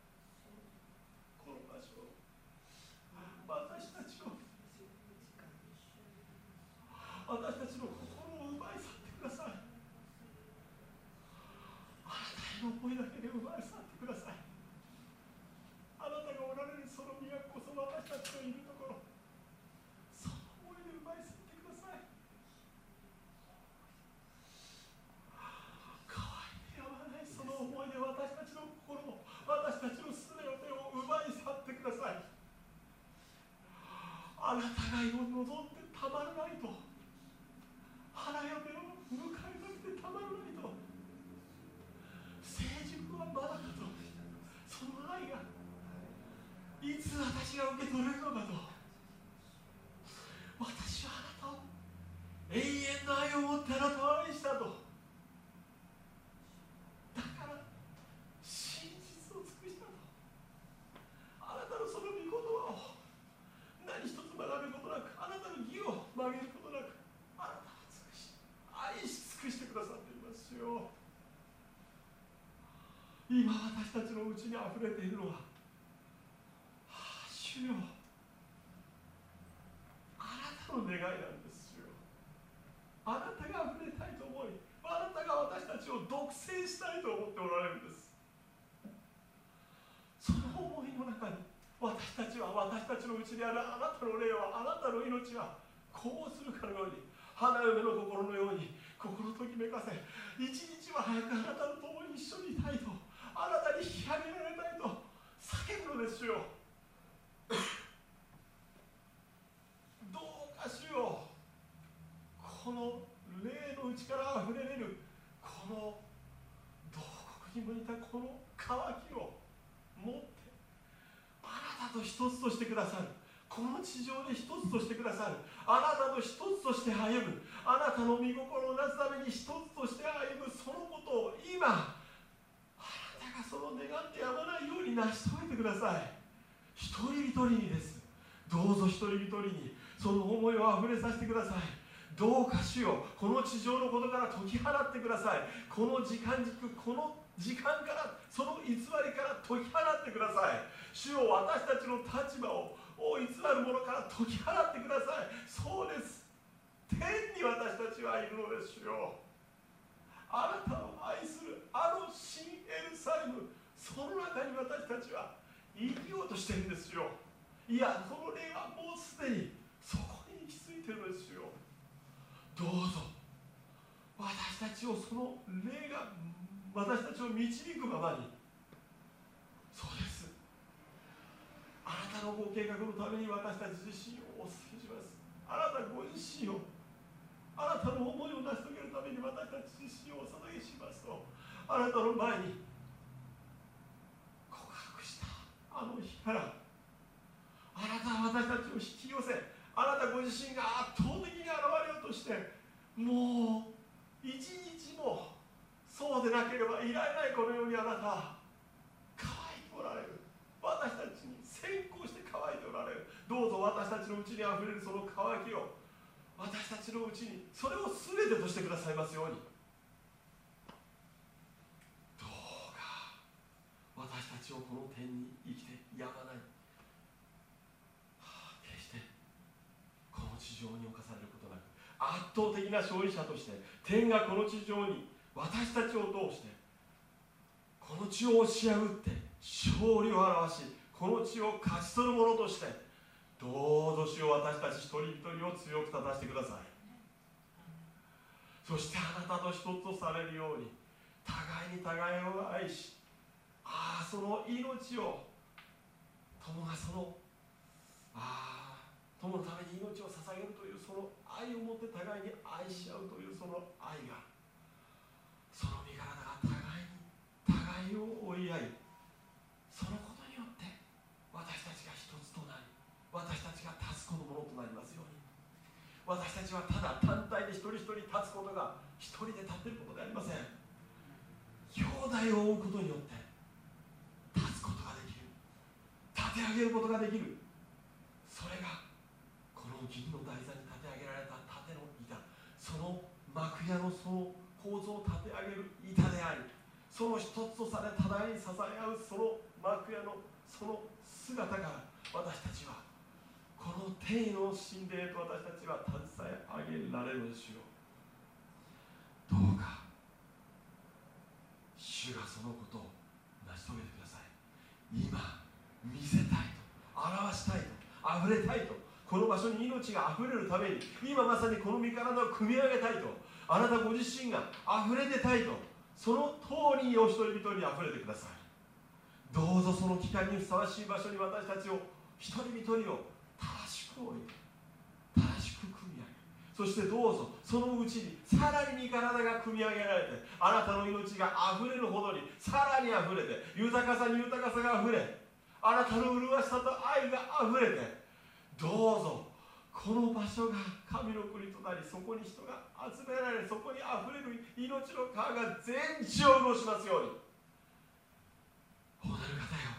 この場所を私たちの私たちの心を奪い去ってくださいあなたへの思いだけで奪い去ってくださいあなたがおられるその都その私たちのいるところその思いで奪い去ってください変わり合わないその思いで私たちの心を私たちのすべてを奪い去ってくださいあなたが望んでたまらないと花嫁を迎えなくてたまらないと成熟はまだかとその愛がいつ私が受け取れるのかと私はあなたを永遠の愛を持ってあなたを愛したとだから真実を尽くしたとあなたのその御言葉を何一つ曲がることなくあなたの義を曲げることなくあなたは尽くし愛し尽くしてくださっていますよ今私たちのうちにあふれているのはああ主よ。あなたの願いなんですよ。あなたがあふれたいと思いあなたが私たちを独占したいと思っておられるんです。その思いの中に私たちは私たちのうちにあるあなたの霊はあなたの命はこうするかのように花嫁の心のように心ときめかせ一日は早くあなたと共に一緒にいたいとあなたにに引き上げられたいと叫ぶのですよどうかしようこの霊の内からあふれ出るこの洞窟に向いたこの渇きを持ってあなたと一つとしてくださるこ地上で一つとしてくださる。あなたと一つとして歩むあなたの御心をなすために一つとして歩む。そのことを今あなたがその願ってやまないように成し遂げてください。一人一人にです。どうぞ一人一人にその思いをあふれさせてください。どうか主よこの地上のことから解き放ってください。この時間軸この時間からその偽りから解き放ってください。主よ私たちの立場をを偽るものから解き放ってください。そうです。天に私たちはいるのですよ。あなたを愛するあの新エルサレム。その中に私たちは生きようとしてるんですよ。いやその霊はもうすでにそこに行き着いてるんですよ。どうぞ。私たちをその霊が私たちを導くままに。そうです。あなたのご計画のために私たち自身をお捧げします。あなたご自身をあなたの思いを成し遂げるために私たち自身をお捧げしますとあなたの前に告白したあの日からあなたは私たちを引き寄せあなたご自身が圧倒的に現れようとしてもう一日もそうでなければいられないこのようにあなた乾いておられる。私たち先行して乾いておられる。どうぞ私たちのうちにあふれるその乾きを私たちのうちにそれを全てとしてくださいますように。どうか私たちをこの点に生きてやまない、はあ、決してこの地上に侵されることなく圧倒的な勝利者として天がこの地上に私たちを通してこの地を押し破って勝利を表しこの地を勝ち取るものとしてどうぞ主を私たち一人一人を強く立たせてください。そしてあなたと一つとされるように互いに互いを愛しああその命を友がそのああ友のために命を捧げるというその愛を持って互いに愛し合うというその愛がその身体が互いに互いを追い合いそのことによって私たちが一つとなり私たちが立つこのものとなりますように私たちはただ単体で一人一人立つことが一人で立ってることでありません。兄弟を追うことによって立つことができる。立て上げることができる。それがこの銀の台座に立て上げられた盾の板。その幕屋のその構造を立て上げる板でありその一つとされ互いに支え合うその幕屋のその姿から私たちはこの天の神霊と私たちは携え上げられるのですよどうか主がそのことを成し遂げてください。今見せたいと表したいと溢れたいとこの場所に命が溢れるために今まさにこの身体を組み上げたいとあなたご自身が溢れ出たいとその通りにお一人一人に溢れてください。どうぞその期間にふさわしい場所に私たちを一人一人を正しく置いて正しく組み上げそしてどうぞそのうちにさらに身体が組み上げられてあなたの命があふれるほどにさらにあふれて豊かさに豊かさがあふれあなたの麗しさと愛があふれてどうぞこの場所が神の国となりそこに人が集められそこにあふれる命の川が全地を潤しますように。おなる方よ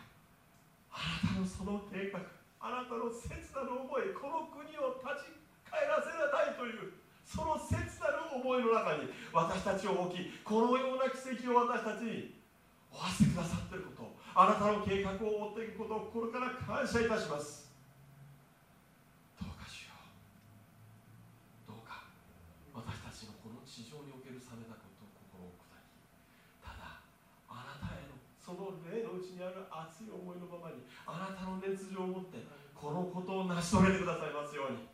あなたのその計画あなたの切なる思いこの国を立ち返らせたいというその切なる思いの中に私たちを置きこのような奇跡を私たちに負わせてくださっていることあなたの計画を追っていくことを心から感謝いたします。どうかしよう。どうか。私たちのこの地上における冷めたことを心を砕きただあなたへのその霊のうちにある熱い思いのままにあなたの熱情を持ってこのことを成し遂げてくださいますように。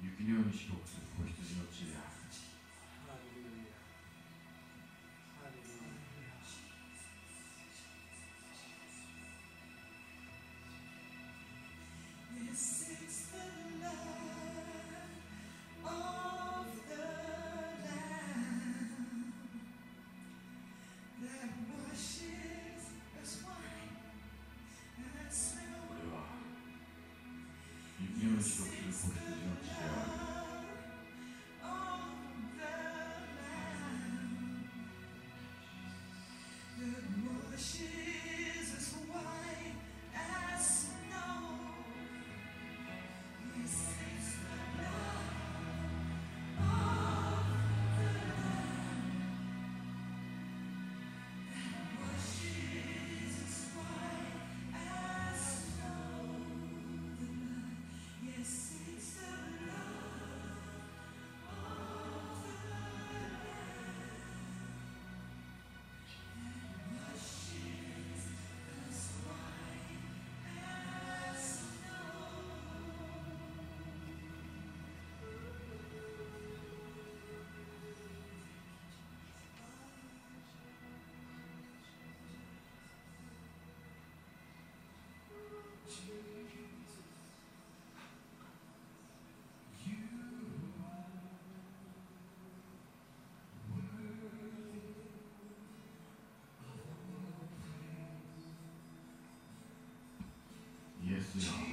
雪のように飛行する子羊の血である。música. Yes, we are.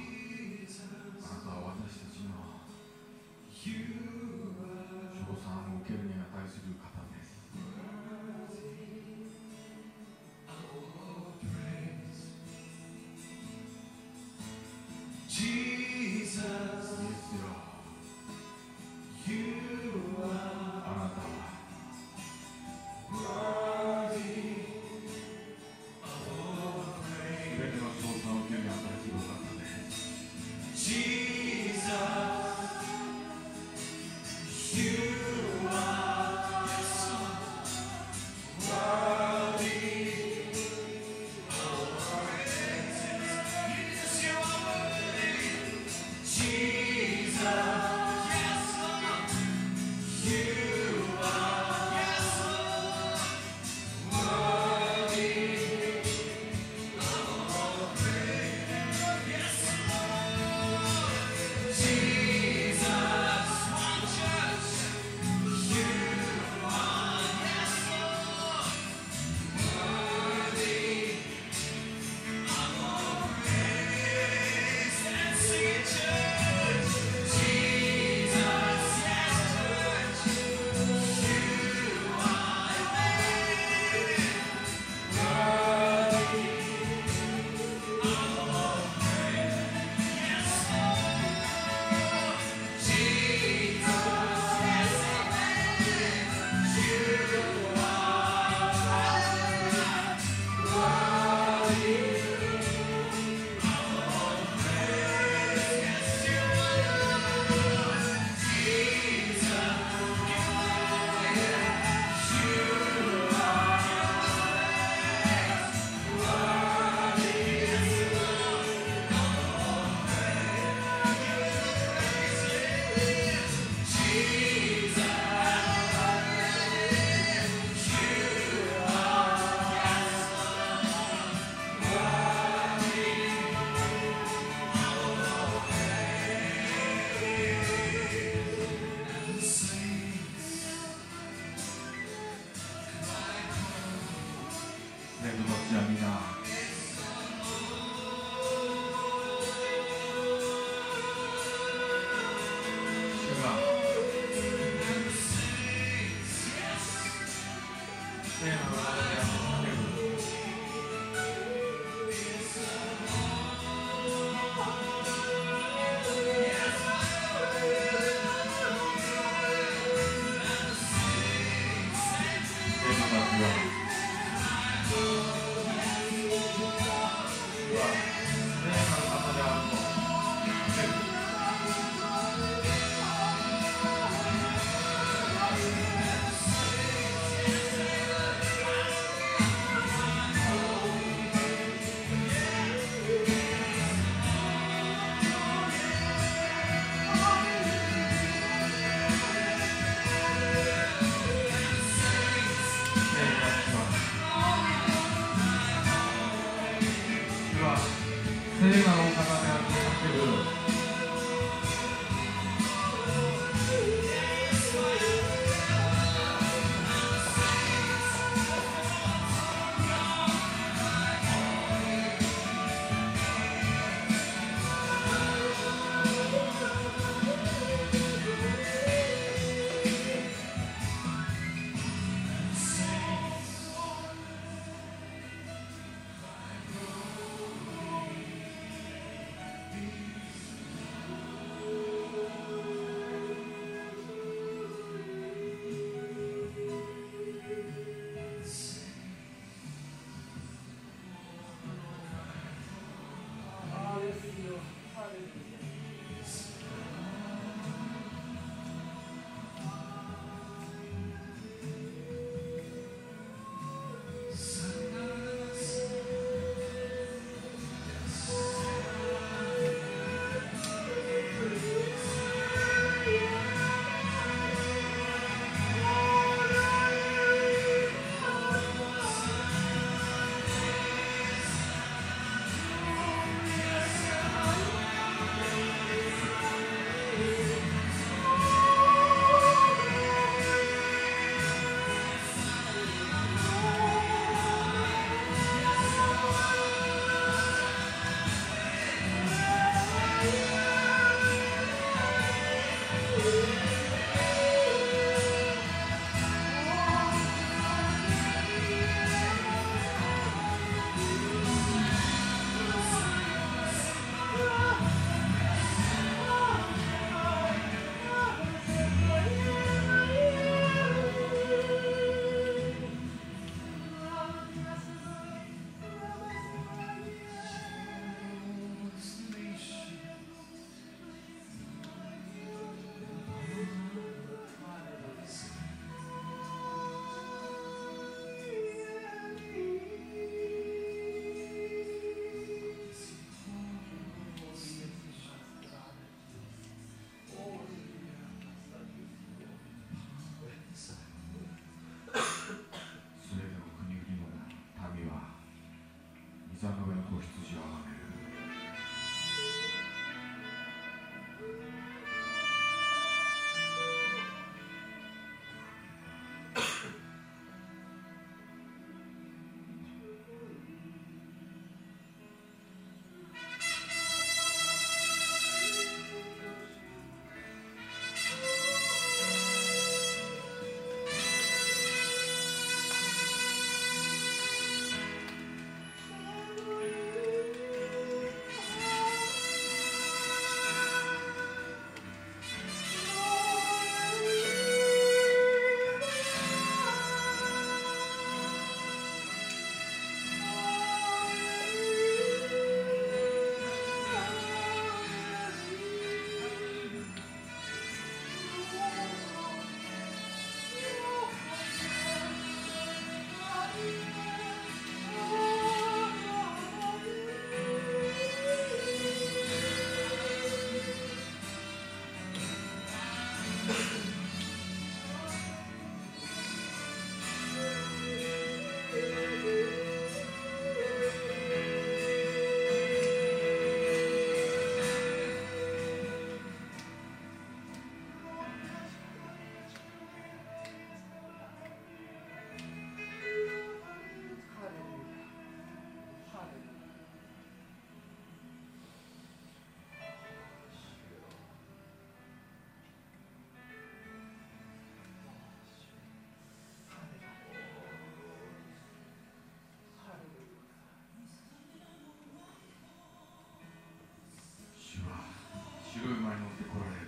Right.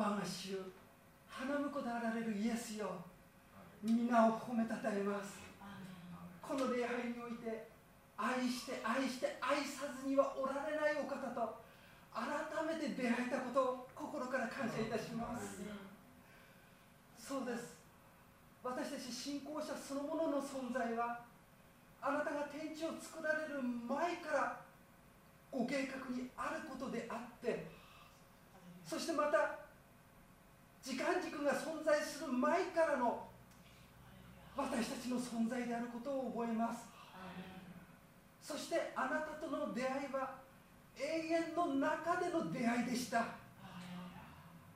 我が主花婿であられるイエスよ皆を褒めたたえます。この礼拝において愛して愛して愛さずにはおられないお方と改めて出会えたことを心から感謝いたします。そうです。私たち信仰者そのものの存在はあなたが天地を作られる前からご計画にあることであってそしてまた時間軸が存在する前からの私たちの存在であることを覚えます。そしてあなたとの出会いは永遠の中での出会いでした。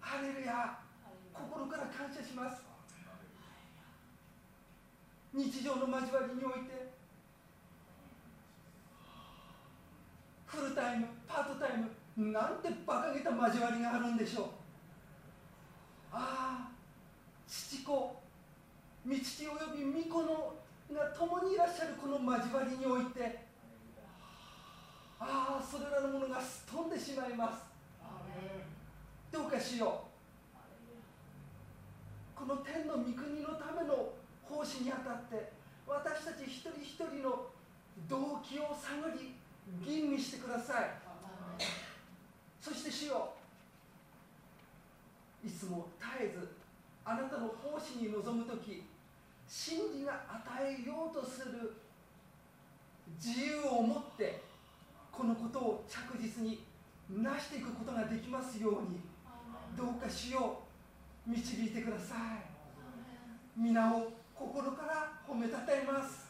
ハレルヤ。心から感謝します。日常の交わりにおいてフルタイムパートタイムなんて馬鹿げた交わりがあるんでしょう。ああ父子御父および御子のが共にいらっしゃるこの交わりにおいてああそれらのものがすっ飛んでしまいます。どうかしよう。この天の御国のための奉仕にあたって私たち一人一人の動機を探り吟味してください。そして主よいつも絶えずあなたの奉仕に臨む時真理が与えようとする自由を持ってこのことを着実に成していくことができますようにどうか主よ導いてください。皆を心から褒めたたえます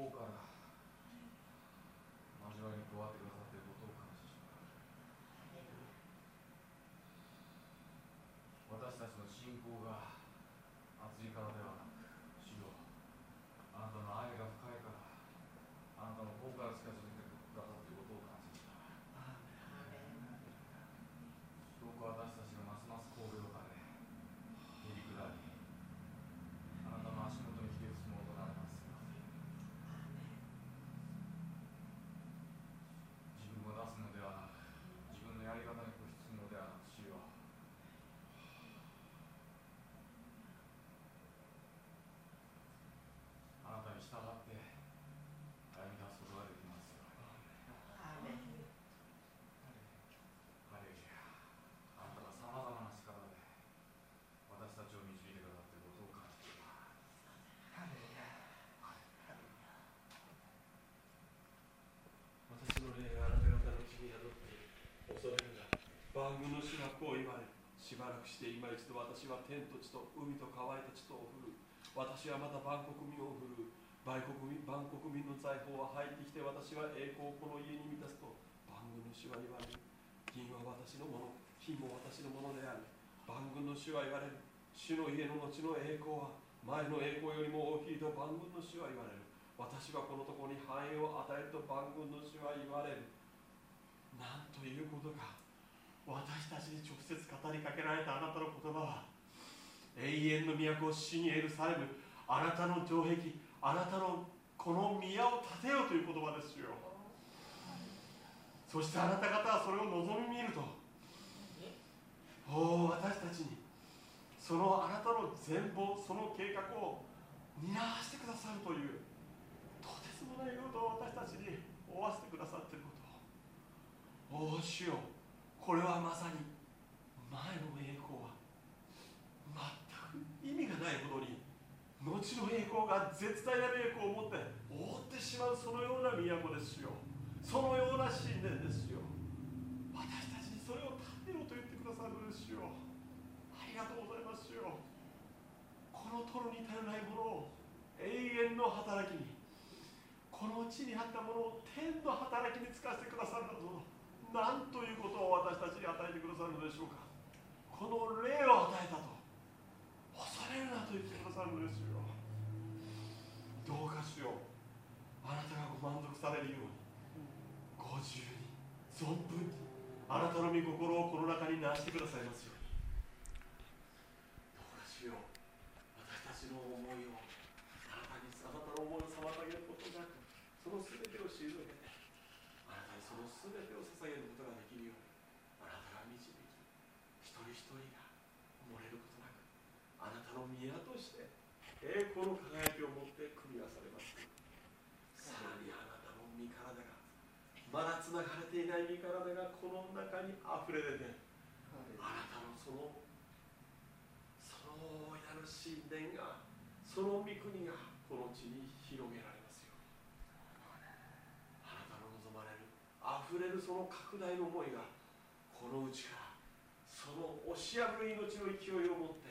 方からな万軍の主がこう言われしばらくして今一度私は天と地と海と乾いた地とを振る。私はまた万国民を振る。万国民万国民の財宝は入ってきて私は栄光をこの家に満たすと。万軍の主は言われる。銀は私のもの。金も私のものである。万軍の主は言われる。主の家の後の栄光は前の栄光よりも大きいと。万軍の主は言われる。私はこのところに繁栄を与えると万軍の主は言われる。なんということか。私たちに直接語りかけられたあなたの言葉は永遠の都死にエルサレムあなたの城壁あなたのこの宮を建てようという言葉ですよ。そしてあなた方はそれを望み見るとおお私たちにそのあなたの全貌その計画を担わせてくださるというとてつもないことを私たちに負わせてくださっていること。をおお主よ。これはまさに前の栄光は。全く意味がないほどに後の栄光が絶大な栄光を持って覆ってしまうそのような都ですよ。そのような神殿ですよ。私たちにそれを建てようと言ってくださるのですよ。ありがとうございますよ。この取るに足らないものを永遠の働きにこの地にあったものを天の働きに使わせてくださるなど何ということを私たちに与えてくださるのでしょうか。この霊を与えたと。恐れるなと言ってくださるのですよ。どうかしよう。あなたがご満足されるように。ご自由に。存分に。あなたの御心をこの中になしてくださいますように。どうかしよう。私たちの思いを。あなたにあなたの思いを妨げることなくその全てを退けてあなたにその全てを捧げることができるようにあなたが導き一人一人が漏れることなくあなたの宮として栄光の輝きを持って組み合わされますさらにあなたの身体がまだつながれていない身体がこの中にあふれ出てあなたのそのその大いなる神殿がその御国がこの地に広げられますように。あなたの望まれるあふれるその拡大の思いがこのうちからその押し破る命の勢いを持って